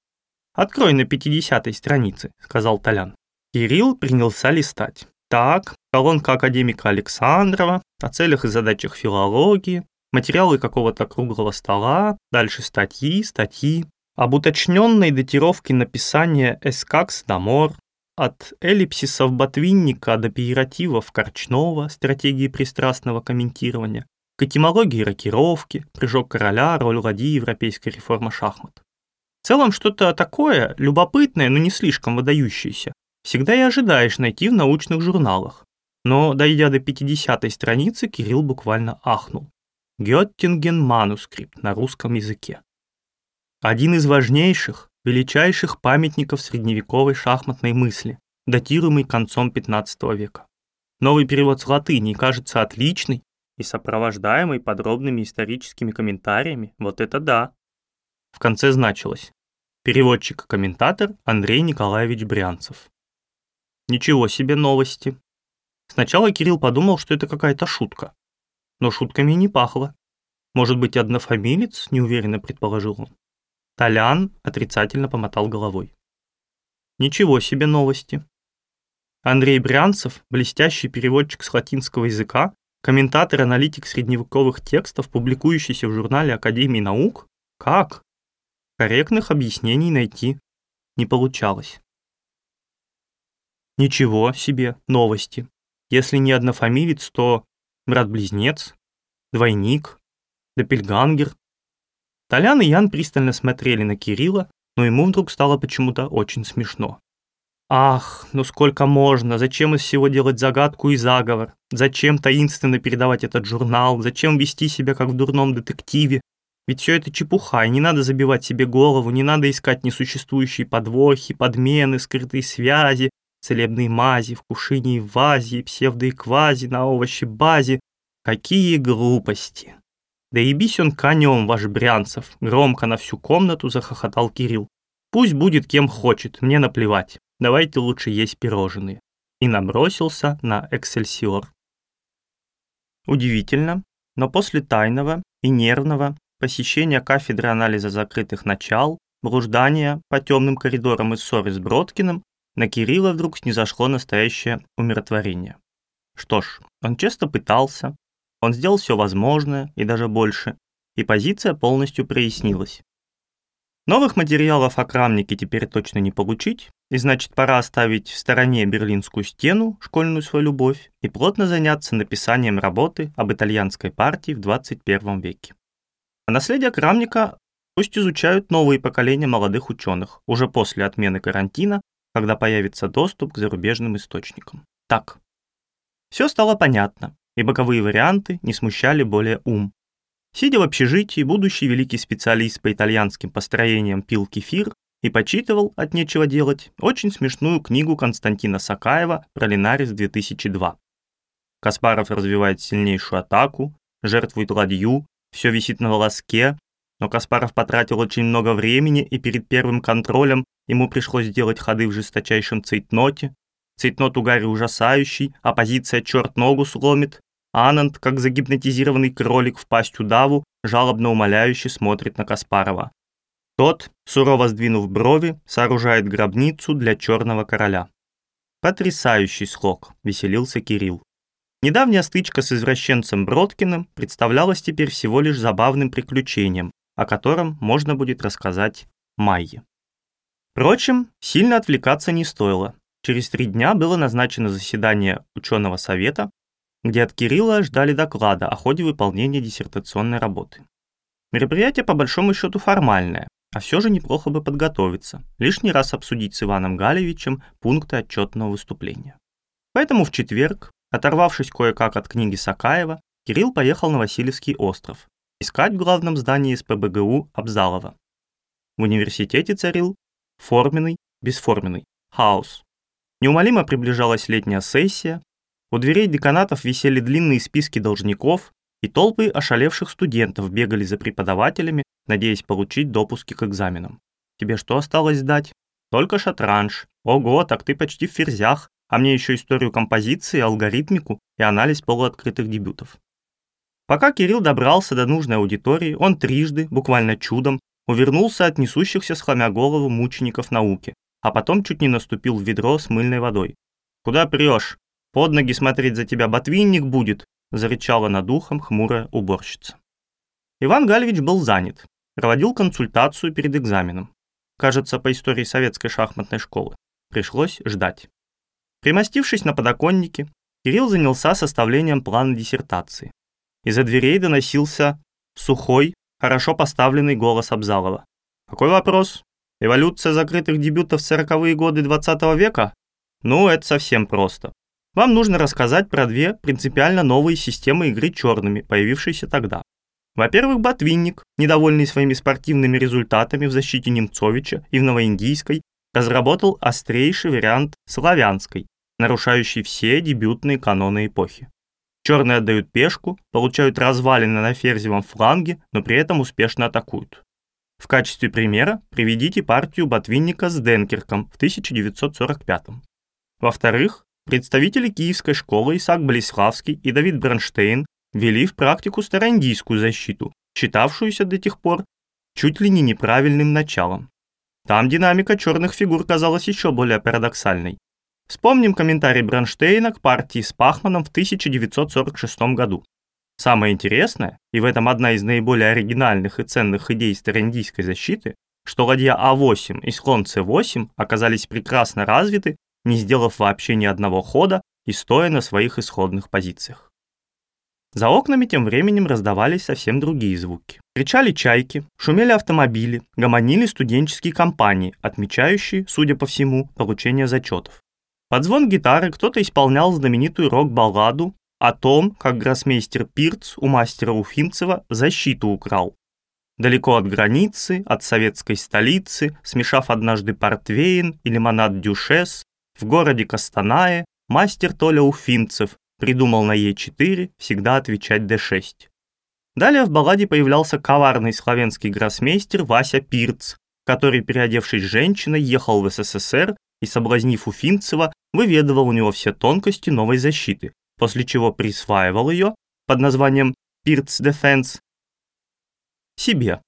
«Открой на 50-й странице», — сказал Толян. Кирилл принялся листать. Так, колонка академика Александрова, о целях и задачах филологии, материалы какого-то круглого стола, дальше статьи, статьи, об уточненной датировке написания «Эскакс Дамор», от эллипсисов Ботвинника до пиеративов Корчнова, стратегии пристрастного комментирования, к этимологии рокировки, прыжок короля, роль ладьи, европейская реформа шахмат. В целом что-то такое, любопытное, но не слишком выдающееся, всегда и ожидаешь найти в научных журналах. Но, дойдя до 50-й страницы, Кирилл буквально ахнул. Геттинген манускрипт на русском языке. Один из важнейших, величайших памятников средневековой шахматной мысли, датируемый концом 15 века. Новый перевод с латыни кажется отличный и сопровождаемый подробными историческими комментариями, вот это да. В конце значилось Переводчик и комментатор Андрей Николаевич Брянцев. Ничего себе новости. Сначала Кирилл подумал, что это какая-то шутка но шутками не пахло. Может быть, однофамилец, неуверенно предположил он. Толян отрицательно помотал головой. Ничего себе новости. Андрей Брянцев, блестящий переводчик с латинского языка, комментатор-аналитик средневековых текстов, публикующийся в журнале Академии наук? Как? Корректных объяснений найти не получалось. Ничего себе, новости. Если не однофамилец, то брат-близнец, двойник, допельгангер. Толян и Ян пристально смотрели на Кирилла, но ему вдруг стало почему-то очень смешно. Ах, ну сколько можно, зачем из всего делать загадку и заговор? Зачем таинственно передавать этот журнал? Зачем вести себя как в дурном детективе? Ведь все это чепуха, и не надо забивать себе голову, не надо искать несуществующие подвохи, подмены, скрытые связи, целебные мази в кушине вазе, псевдо и квази на овощи базе. Какие глупости! Да ебись он конем, ваш Брянцев, громко на всю комнату захохотал Кирилл. Пусть будет кем хочет, мне наплевать. Давайте лучше есть пирожные. И набросился на Эксельсиор. Удивительно, но после тайного и нервного посещения кафедры анализа закрытых начал, блуждания по темным коридорам и ссоры с Бродкиным, на Кирилла вдруг снизошло настоящее умиротворение. Что ж, он честно пытался, он сделал все возможное и даже больше, и позиция полностью прояснилась. Новых материалов о Крамнике теперь точно не получить, и значит пора оставить в стороне Берлинскую стену, школьную свою любовь, и плотно заняться написанием работы об итальянской партии в 21 веке. А наследие Крамника пусть изучают новые поколения молодых ученых уже после отмены карантина когда появится доступ к зарубежным источникам. Так. Все стало понятно, и боковые варианты не смущали более ум. Сидя в общежитии, будущий великий специалист по итальянским построениям пил кефир и почитывал, от нечего делать, очень смешную книгу Константина Сакаева про Линарис 2002. Каспаров развивает сильнейшую атаку, жертвует ладью, все висит на волоске, но Каспаров потратил очень много времени, и перед первым контролем ему пришлось сделать ходы в жесточайшем цейтноте. Цейтнот у Гарри ужасающий, оппозиция черт ногу сломит. Ананд, как загипнотизированный кролик в пасть удаву, жалобно умоляюще смотрит на Каспарова. Тот, сурово сдвинув брови, сооружает гробницу для черного короля. Потрясающий слог, веселился Кирилл. Недавняя стычка с извращенцем Бродкиным представлялась теперь всего лишь забавным приключением, о котором можно будет рассказать Майе. Впрочем, сильно отвлекаться не стоило. Через три дня было назначено заседание ученого совета, где от Кирилла ждали доклада о ходе выполнения диссертационной работы. Мероприятие по большому счету формальное, а все же неплохо бы подготовиться, лишний раз обсудить с Иваном Галевичем пункты отчетного выступления. Поэтому в четверг, оторвавшись кое-как от книги Сакаева, Кирилл поехал на Васильевский остров, искать в главном здании СПБГУ Абзалова. В университете царил форменный, бесформенный хаос. Неумолимо приближалась летняя сессия, у дверей деканатов висели длинные списки должников, и толпы ошалевших студентов бегали за преподавателями, надеясь получить допуски к экзаменам. Тебе что осталось сдать? Только шатранж. Ого, так ты почти в ферзях, а мне еще историю композиции, алгоритмику и анализ полуоткрытых дебютов. Пока Кирилл добрался до нужной аудитории, он трижды, буквально чудом, увернулся от несущихся сломя голову мучеников науки, а потом чуть не наступил в ведро с мыльной водой. «Куда прешь?» «Под ноги смотреть за тебя ботвинник будет», — зарычала над ухом хмурая уборщица. Иван Гальевич был занят, проводил консультацию перед экзаменом. Кажется, по истории советской шахматной школы. Пришлось ждать. Примостившись на подоконнике, Кирилл занялся составлением плана диссертации. Из-за дверей доносился сухой, хорошо поставленный голос Абзалова. «Какой вопрос? Эволюция закрытых дебютов в 40-е годы 20 -го века? Ну, это совсем просто. Вам нужно рассказать про две принципиально новые системы игры черными, появившиеся тогда. Во-первых, Ботвинник, недовольный своими спортивными результатами в защите Немцовича и в Новоиндийской, разработал острейший вариант славянской, нарушающий все дебютные каноны эпохи. Черные отдают пешку, получают развалины на ферзевом фланге, но при этом успешно атакуют. В качестве примера приведите партию Ботвинника с Денкерком в 1945 Во-вторых, Представители киевской школы Исаак Болеславский и Давид Бронштейн ввели в практику староиндийскую защиту, считавшуюся до тех пор чуть ли не неправильным началом. Там динамика черных фигур казалась еще более парадоксальной. Вспомним комментарий Бронштейна к партии с Пахманом в 1946 году. Самое интересное, и в этом одна из наиболее оригинальных и ценных идей староиндийской защиты, что ладья А8 и слон С8 оказались прекрасно развиты не сделав вообще ни одного хода и стоя на своих исходных позициях. За окнами тем временем раздавались совсем другие звуки. Кричали чайки, шумели автомобили, гомонили студенческие компании, отмечающие, судя по всему, получение зачетов. Под звон гитары кто-то исполнял знаменитую рок-балладу о том, как гроссмейстер Пирц у мастера Уфимцева защиту украл. Далеко от границы, от советской столицы, смешав однажды портвейн и лимонад дюшес, в городе Костанае мастер Толя Уфимцев придумал на Е4 всегда отвечать D6. Далее в балладе появлялся коварный славянский гроссмейстер Вася Пирц, который, переодевшись женщиной, ехал в СССР и, соблазнив Уфимцева, выведывал у него все тонкости новой защиты, после чего присваивал ее под названием Пирц Defense себе.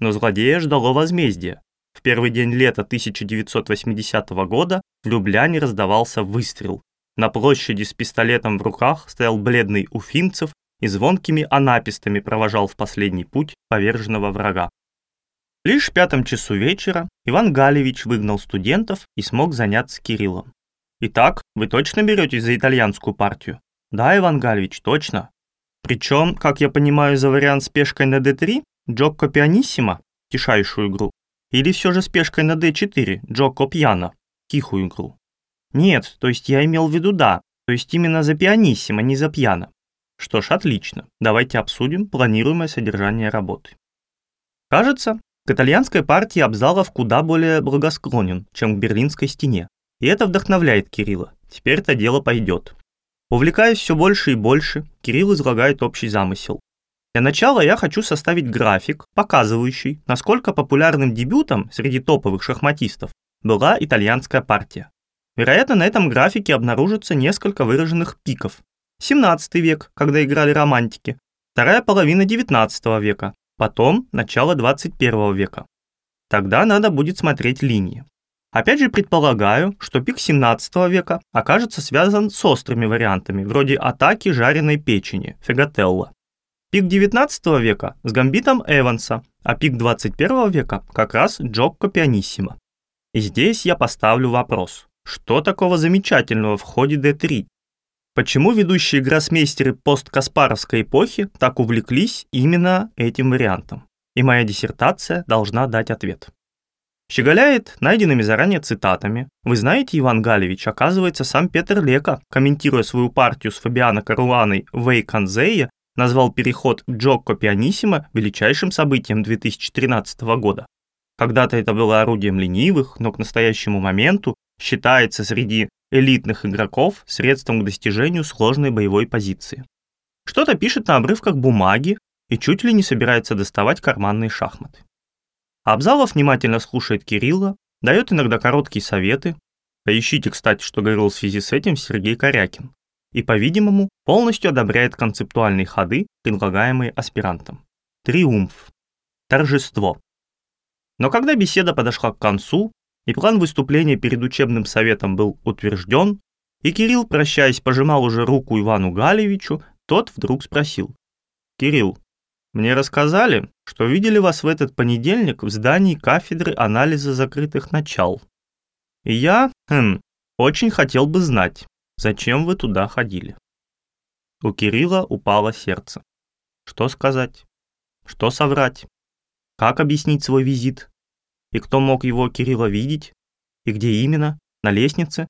Но злодея ждало возмездие. В первый день лета 1980 года в Любляне раздавался выстрел. На площади с пистолетом в руках стоял бледный Уфимцев и звонкими анапистами провожал в последний путь поверженного врага. Лишь в пятом часу вечера Иван Галевич выгнал студентов и смог заняться Кириллом. «Итак, вы точно беретесь за итальянскую партию?» «Да, Иван Галевич, точно. Причем, как я понимаю, за вариант с пешкой на d3, Джокко Пианиссимо, тишайшую игру, или все же спешкой на d4, Джоко Пьяно, тихую игру? Нет, то есть я имел в виду да, то есть именно за пианиссимо, не за пьяно. Что ж, отлично. Давайте обсудим планируемое содержание работы. Кажется, к итальянской партии Абзалов куда более благосклонен, чем к берлинской стене. И это вдохновляет Кирилла. Теперь-то дело пойдет. Увлекаясь все больше и больше, Кирилл излагает общий замысел. Для начала я хочу составить график, показывающий, насколько популярным дебютом среди топовых шахматистов была итальянская партия. Вероятно, на этом графике обнаружится несколько выраженных пиков. 17 век, когда играли романтики, вторая половина 19 века, потом начало 21 века. Тогда надо будет смотреть линии. Опять же предполагаю, что пик 17 века окажется связан с острыми вариантами, вроде атаки жареной печени, фегателла. Пик 19 века с гамбитом Эванса, а пик 21 века как раз Джокко Пианиссимо. И здесь я поставлю вопрос, что такого замечательного в ходе D3? Почему ведущие гроссмейстеры посткаспаровской эпохи так увлеклись именно этим вариантом? И моя диссертация должна дать ответ. Щеголяет найденными заранее цитатами. Вы знаете, Иван Галевич, оказывается, сам Петр Лека, комментируя свою партию с Фабиано Каруаной в Эйконзее, назвал переход Джокко Пианиссимо величайшим событием 2013 года. Когда-то это было орудием ленивых, но к настоящему моменту считается среди элитных игроков средством к достижению сложной боевой позиции. Что-то пишет на обрывках бумаги и чуть ли не собирается доставать карманные шахматы. Абзалов внимательно слушает Кирилла, дает иногда короткие советы. Поищите, кстати, что говорил в связи с этим Сергей Корякин. И, по-видимому, полностью одобряет концептуальные ходы, предлагаемые аспирантом. Триумф. Торжество. Но когда беседа подошла к концу, и план выступления перед учебным советом был утвержден, и Кирилл, прощаясь, пожимал уже руку Ивану Галевичу, тот вдруг спросил. «Кирилл, мне рассказали, что видели вас в этот понедельник в здании кафедры анализа закрытых начал. И я, хм, очень хотел бы знать, зачем вы туда ходили. У Кирилла упало сердце. Что сказать? Что соврать? Как объяснить свой визит? И кто мог его Кирилла видеть? И где именно? На лестнице?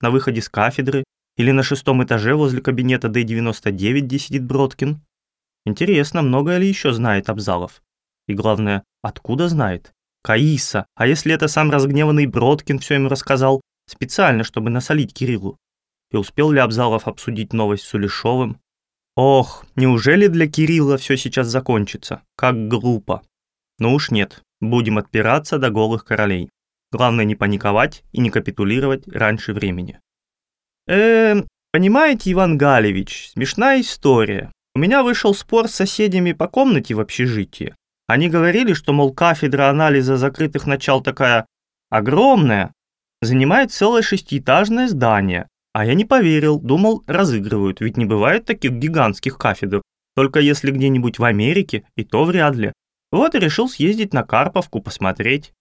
На выходе с кафедры? Или на шестом этаже возле кабинета D99, где сидит Бродкин? Интересно, многое ли еще знает Абзалов? И главное, откуда знает? Каиса, а если это сам разгневанный Бродкин все ему рассказал, специально, чтобы насолить Кириллу? И успел ли Абзалов обсудить новость с Улешовым? Ох, неужели для Кирилла все сейчас закончится? Как глупо. Ну уж нет, будем отпираться до голых королей. Главное не паниковать и не капитулировать раньше времени. Эм, понимаете, Иван Галевич, смешная история. У меня вышел спор с соседями по комнате в общежитии. Они говорили, что, мол, кафедра анализа закрытых начал такая огромная, занимает целое шестиэтажное здание. А я не поверил, думал, разыгрывают, ведь не бывает таких гигантских кафедр. Только если где-нибудь в Америке, и то вряд ли. Вот и решил съездить на Карповку посмотреть.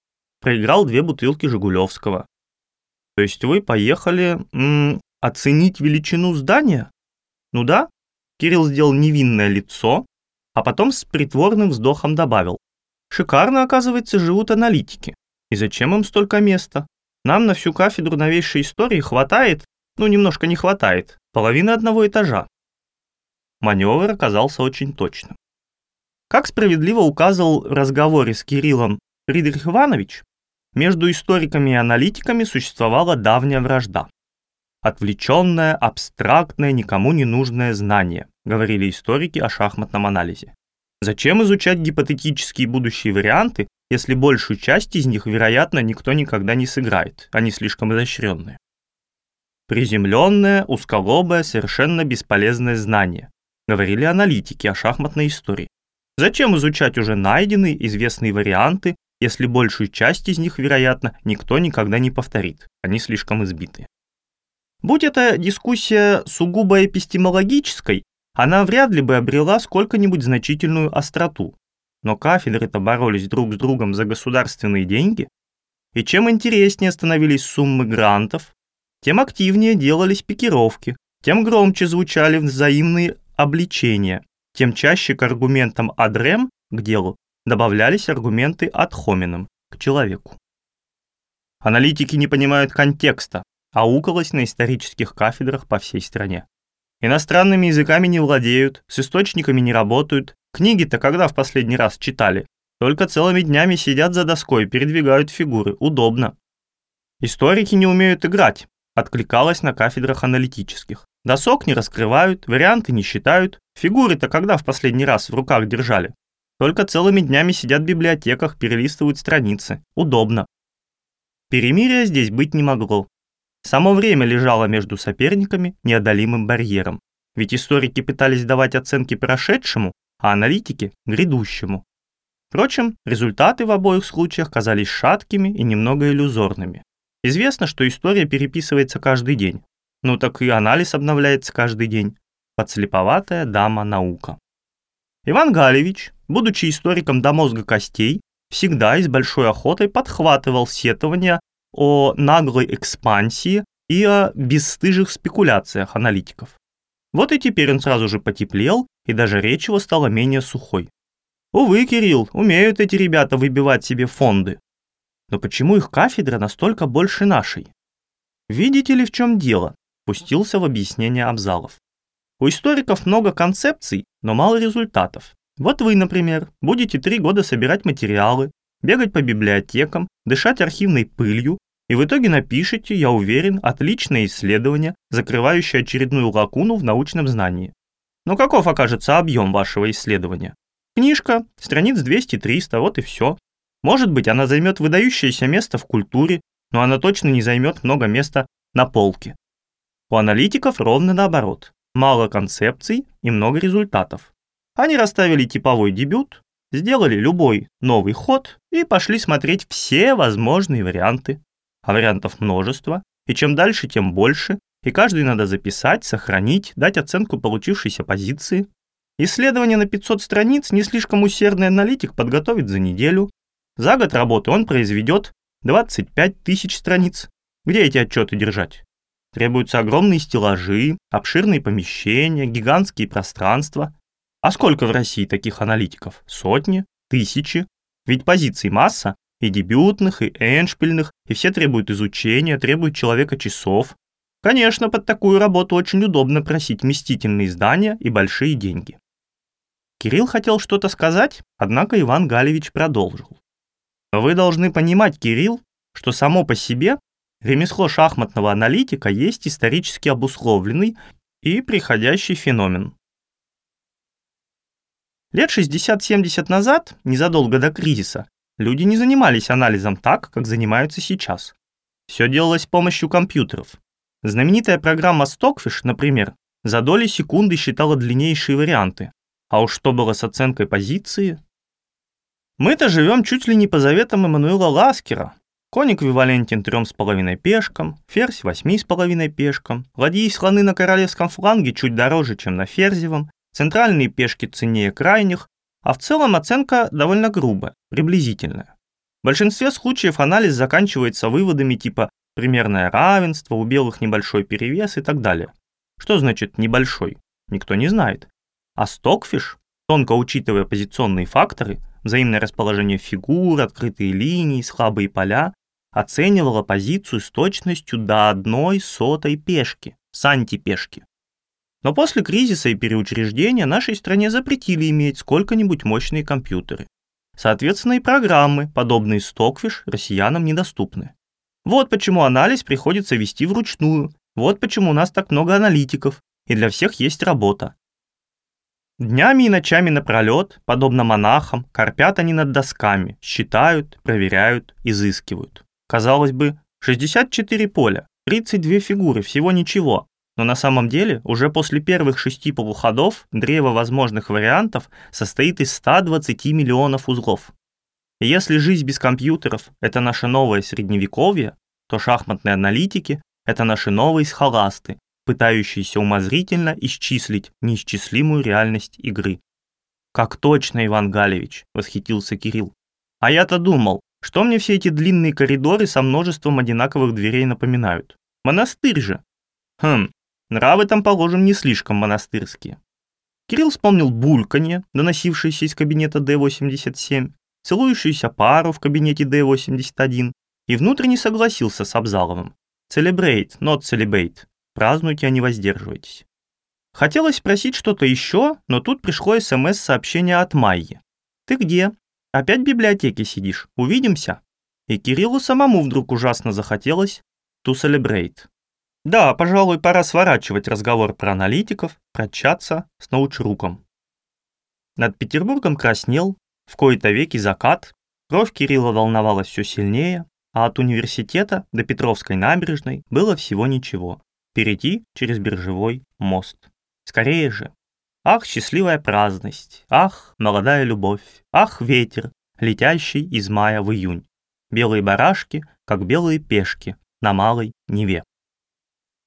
Проиграл две бутылки Жигулевского. То есть вы поехали м, оценить величину здания? Ну да, Кирилл сделал невинное лицо, а потом с притворным вздохом добавил. «Шикарно, оказывается, живут аналитики. И зачем им столько места? Нам на всю кафедру новейшей истории хватает, ну, немножко не хватает, половины одного этажа». Маневр оказался очень точным. Как справедливо указывал в разговоре с Кириллом Фридрих Иванович, между историками и аналитиками существовала давняя вражда. Отвлеченное, абстрактное, никому не нужное знание, говорили историки о шахматном анализе. Зачем изучать гипотетические будущие варианты, если большую часть из них, вероятно, никто никогда не сыграет, они слишком изощренные? Приземленное, узколобое, совершенно бесполезное знание, говорили аналитики о шахматной истории. Зачем изучать уже найденные, известные варианты, если большую часть из них, вероятно, никто никогда не повторит, они слишком избиты. Будь эта дискуссия сугубо эпистемологической, она вряд ли бы обрела сколько-нибудь значительную остроту. Но кафедры-то боролись друг с другом за государственные деньги, и чем интереснее становились суммы грантов, тем активнее делались пикировки, тем громче звучали взаимные обличения, тем чаще к аргументам адрем к делу добавлялись аргументы ad hominem, к человеку. Аналитики не понимают контекста, аукалось на исторических кафедрах по всей стране. Иностранными языками не владеют, с источниками не работают, книги-то когда в последний раз читали? Только целыми днями сидят за доской, передвигают фигуры, удобно. Историки не умеют играть, откликалось на кафедрах аналитических. Досок не раскрывают, варианты не считают, фигуры-то когда в последний раз в руках держали? Только целыми днями сидят в библиотеках, перелистывают страницы. Удобно. Перемирия здесь быть не могло. Само время лежало между соперниками неодолимым барьером, ведь историки пытались давать оценки прошедшему, а аналитики – грядущему. Впрочем, результаты в обоих случаях казались шаткими и немного иллюзорными. Известно, что история переписывается каждый день. Ну так и анализ обновляется каждый день. Подслеповатая дама наука. Иван Галевич, будучи историком до мозга костей, всегда и с большой охотой подхватывал сетования о наглой экспансии и о бесстыжих спекуляциях аналитиков. Вот и теперь он сразу же потеплел, и даже речь его стала менее сухой. Увы, Кирилл, умеют эти ребята выбивать себе фонды. Но почему их кафедра настолько больше нашей? Видите ли, в чем дело? Пустился в объяснение Абзалов. У историков много концепций, но мало результатов. Вот вы, например, будете три года собирать материалы, бегать по библиотекам, дышать архивной пылью, и в итоге напишите, я уверен, отличное исследование, закрывающее очередную лакуну в научном знании. Но каков окажется объем вашего исследования? Книжка, страниц 200-300, вот и все. Может быть, она займет выдающееся место в культуре, но она точно не займет много места на полке. У аналитиков ровно наоборот. Мало концепций и много результатов. Они расставили типовой дебют, сделали любой новый ход и пошли смотреть все возможные варианты. А вариантов множество, и чем дальше, тем больше, и каждый надо записать, сохранить, дать оценку получившейся позиции. Исследование на 500 страниц не слишком усердный аналитик подготовит за неделю. За год работы он произведет 25 тысяч страниц. Где эти отчеты держать? Требуются огромные стеллажи, обширные помещения, гигантские пространства. А сколько в России таких аналитиков? Сотни? Тысячи? Ведь позиций масса, и дебютных, и эншпильных, и все требуют изучения, требуют человека часов. Конечно, под такую работу очень удобно просить вместительные здания и большие деньги. Кирилл хотел что-то сказать, однако Иван Галевич продолжил. Вы должны понимать, Кирилл, что само по себе ремесло шахматного аналитика есть исторически обусловленный и приходящий феномен. Лет 60-70 назад, незадолго до кризиса, люди не занимались анализом так, как занимаются сейчас. Все делалось с помощью компьютеров. Знаменитая программа Stockfish, например, за доли секунды считала длиннейшие варианты. А уж что было с оценкой позиции? Мы-то живем чуть ли не по заветам Эммануила Ласкера. Конь эквивалентен трем с половиной пешкам, ферзь восьми с половиной пешкам, ладьи и слоны на королевском фланге чуть дороже, чем на ферзевом, Центральные пешки ценнее крайних, а в целом оценка довольно грубая, приблизительная. В большинстве случаев анализ заканчивается выводами типа примерное равенство, у белых небольшой перевес и так далее. Что значит небольшой? Никто не знает. А Stockfish, тонко учитывая позиционные факторы, взаимное расположение фигур, открытые линии, слабые поля, оценивала позицию с точностью до одной сотой пешки, с антипешки. Но после кризиса и переучреждения нашей стране запретили иметь сколько-нибудь мощные компьютеры. Соответственно, и программы, подобные Stockfish, россиянам недоступны. Вот почему анализ приходится вести вручную, вот почему у нас так много аналитиков, и для всех есть работа. Днями и ночами напролет, подобно монахам, корпят они над досками, считают, проверяют, изыскивают. Казалось бы, 64 поля, 32 фигуры, всего ничего, но на самом деле уже после первых шести полуходов древо возможных вариантов состоит из 120 миллионов узлов. Если жизнь без компьютеров – это наше новое средневековье, то шахматные аналитики – это наши новые схоласты, пытающиеся умозрительно исчислить неисчислимую реальность игры. «Как точно, Иван Галевич!» – восхитился Кирилл. «А я-то думал, что мне все эти длинные коридоры со множеством одинаковых дверей напоминают? Монастырь же!» «Хм, Нравы там, положим, не слишком монастырские. Кирилл вспомнил бульканье, доносившееся из кабинета D87, целующуюся пару в кабинете D81, и внутренне согласился с Абзаловым. Celebrate, not celebrate. Празднуйте, а не воздерживайтесь. Хотелось спросить что-то еще, но тут пришло СМС-сообщение от Майи. «Ты где? Опять в библиотеке сидишь? Увидимся?» И Кириллу самому вдруг ужасно захотелось to celebrate. Да, пожалуй, пора сворачивать разговор про аналитиков, прощаться с научруком. Над Петербургом краснел, в кои-то веки закат, кровь Кирилла волновалась все сильнее, а от университета до Петровской набережной было всего ничего. Перейти через биржевой мост. Скорее же. Ах, счастливая праздность, ах, молодая любовь, ах, ветер, летящий из мая в июнь. Белые барашки, как белые пешки, на Малой Неве.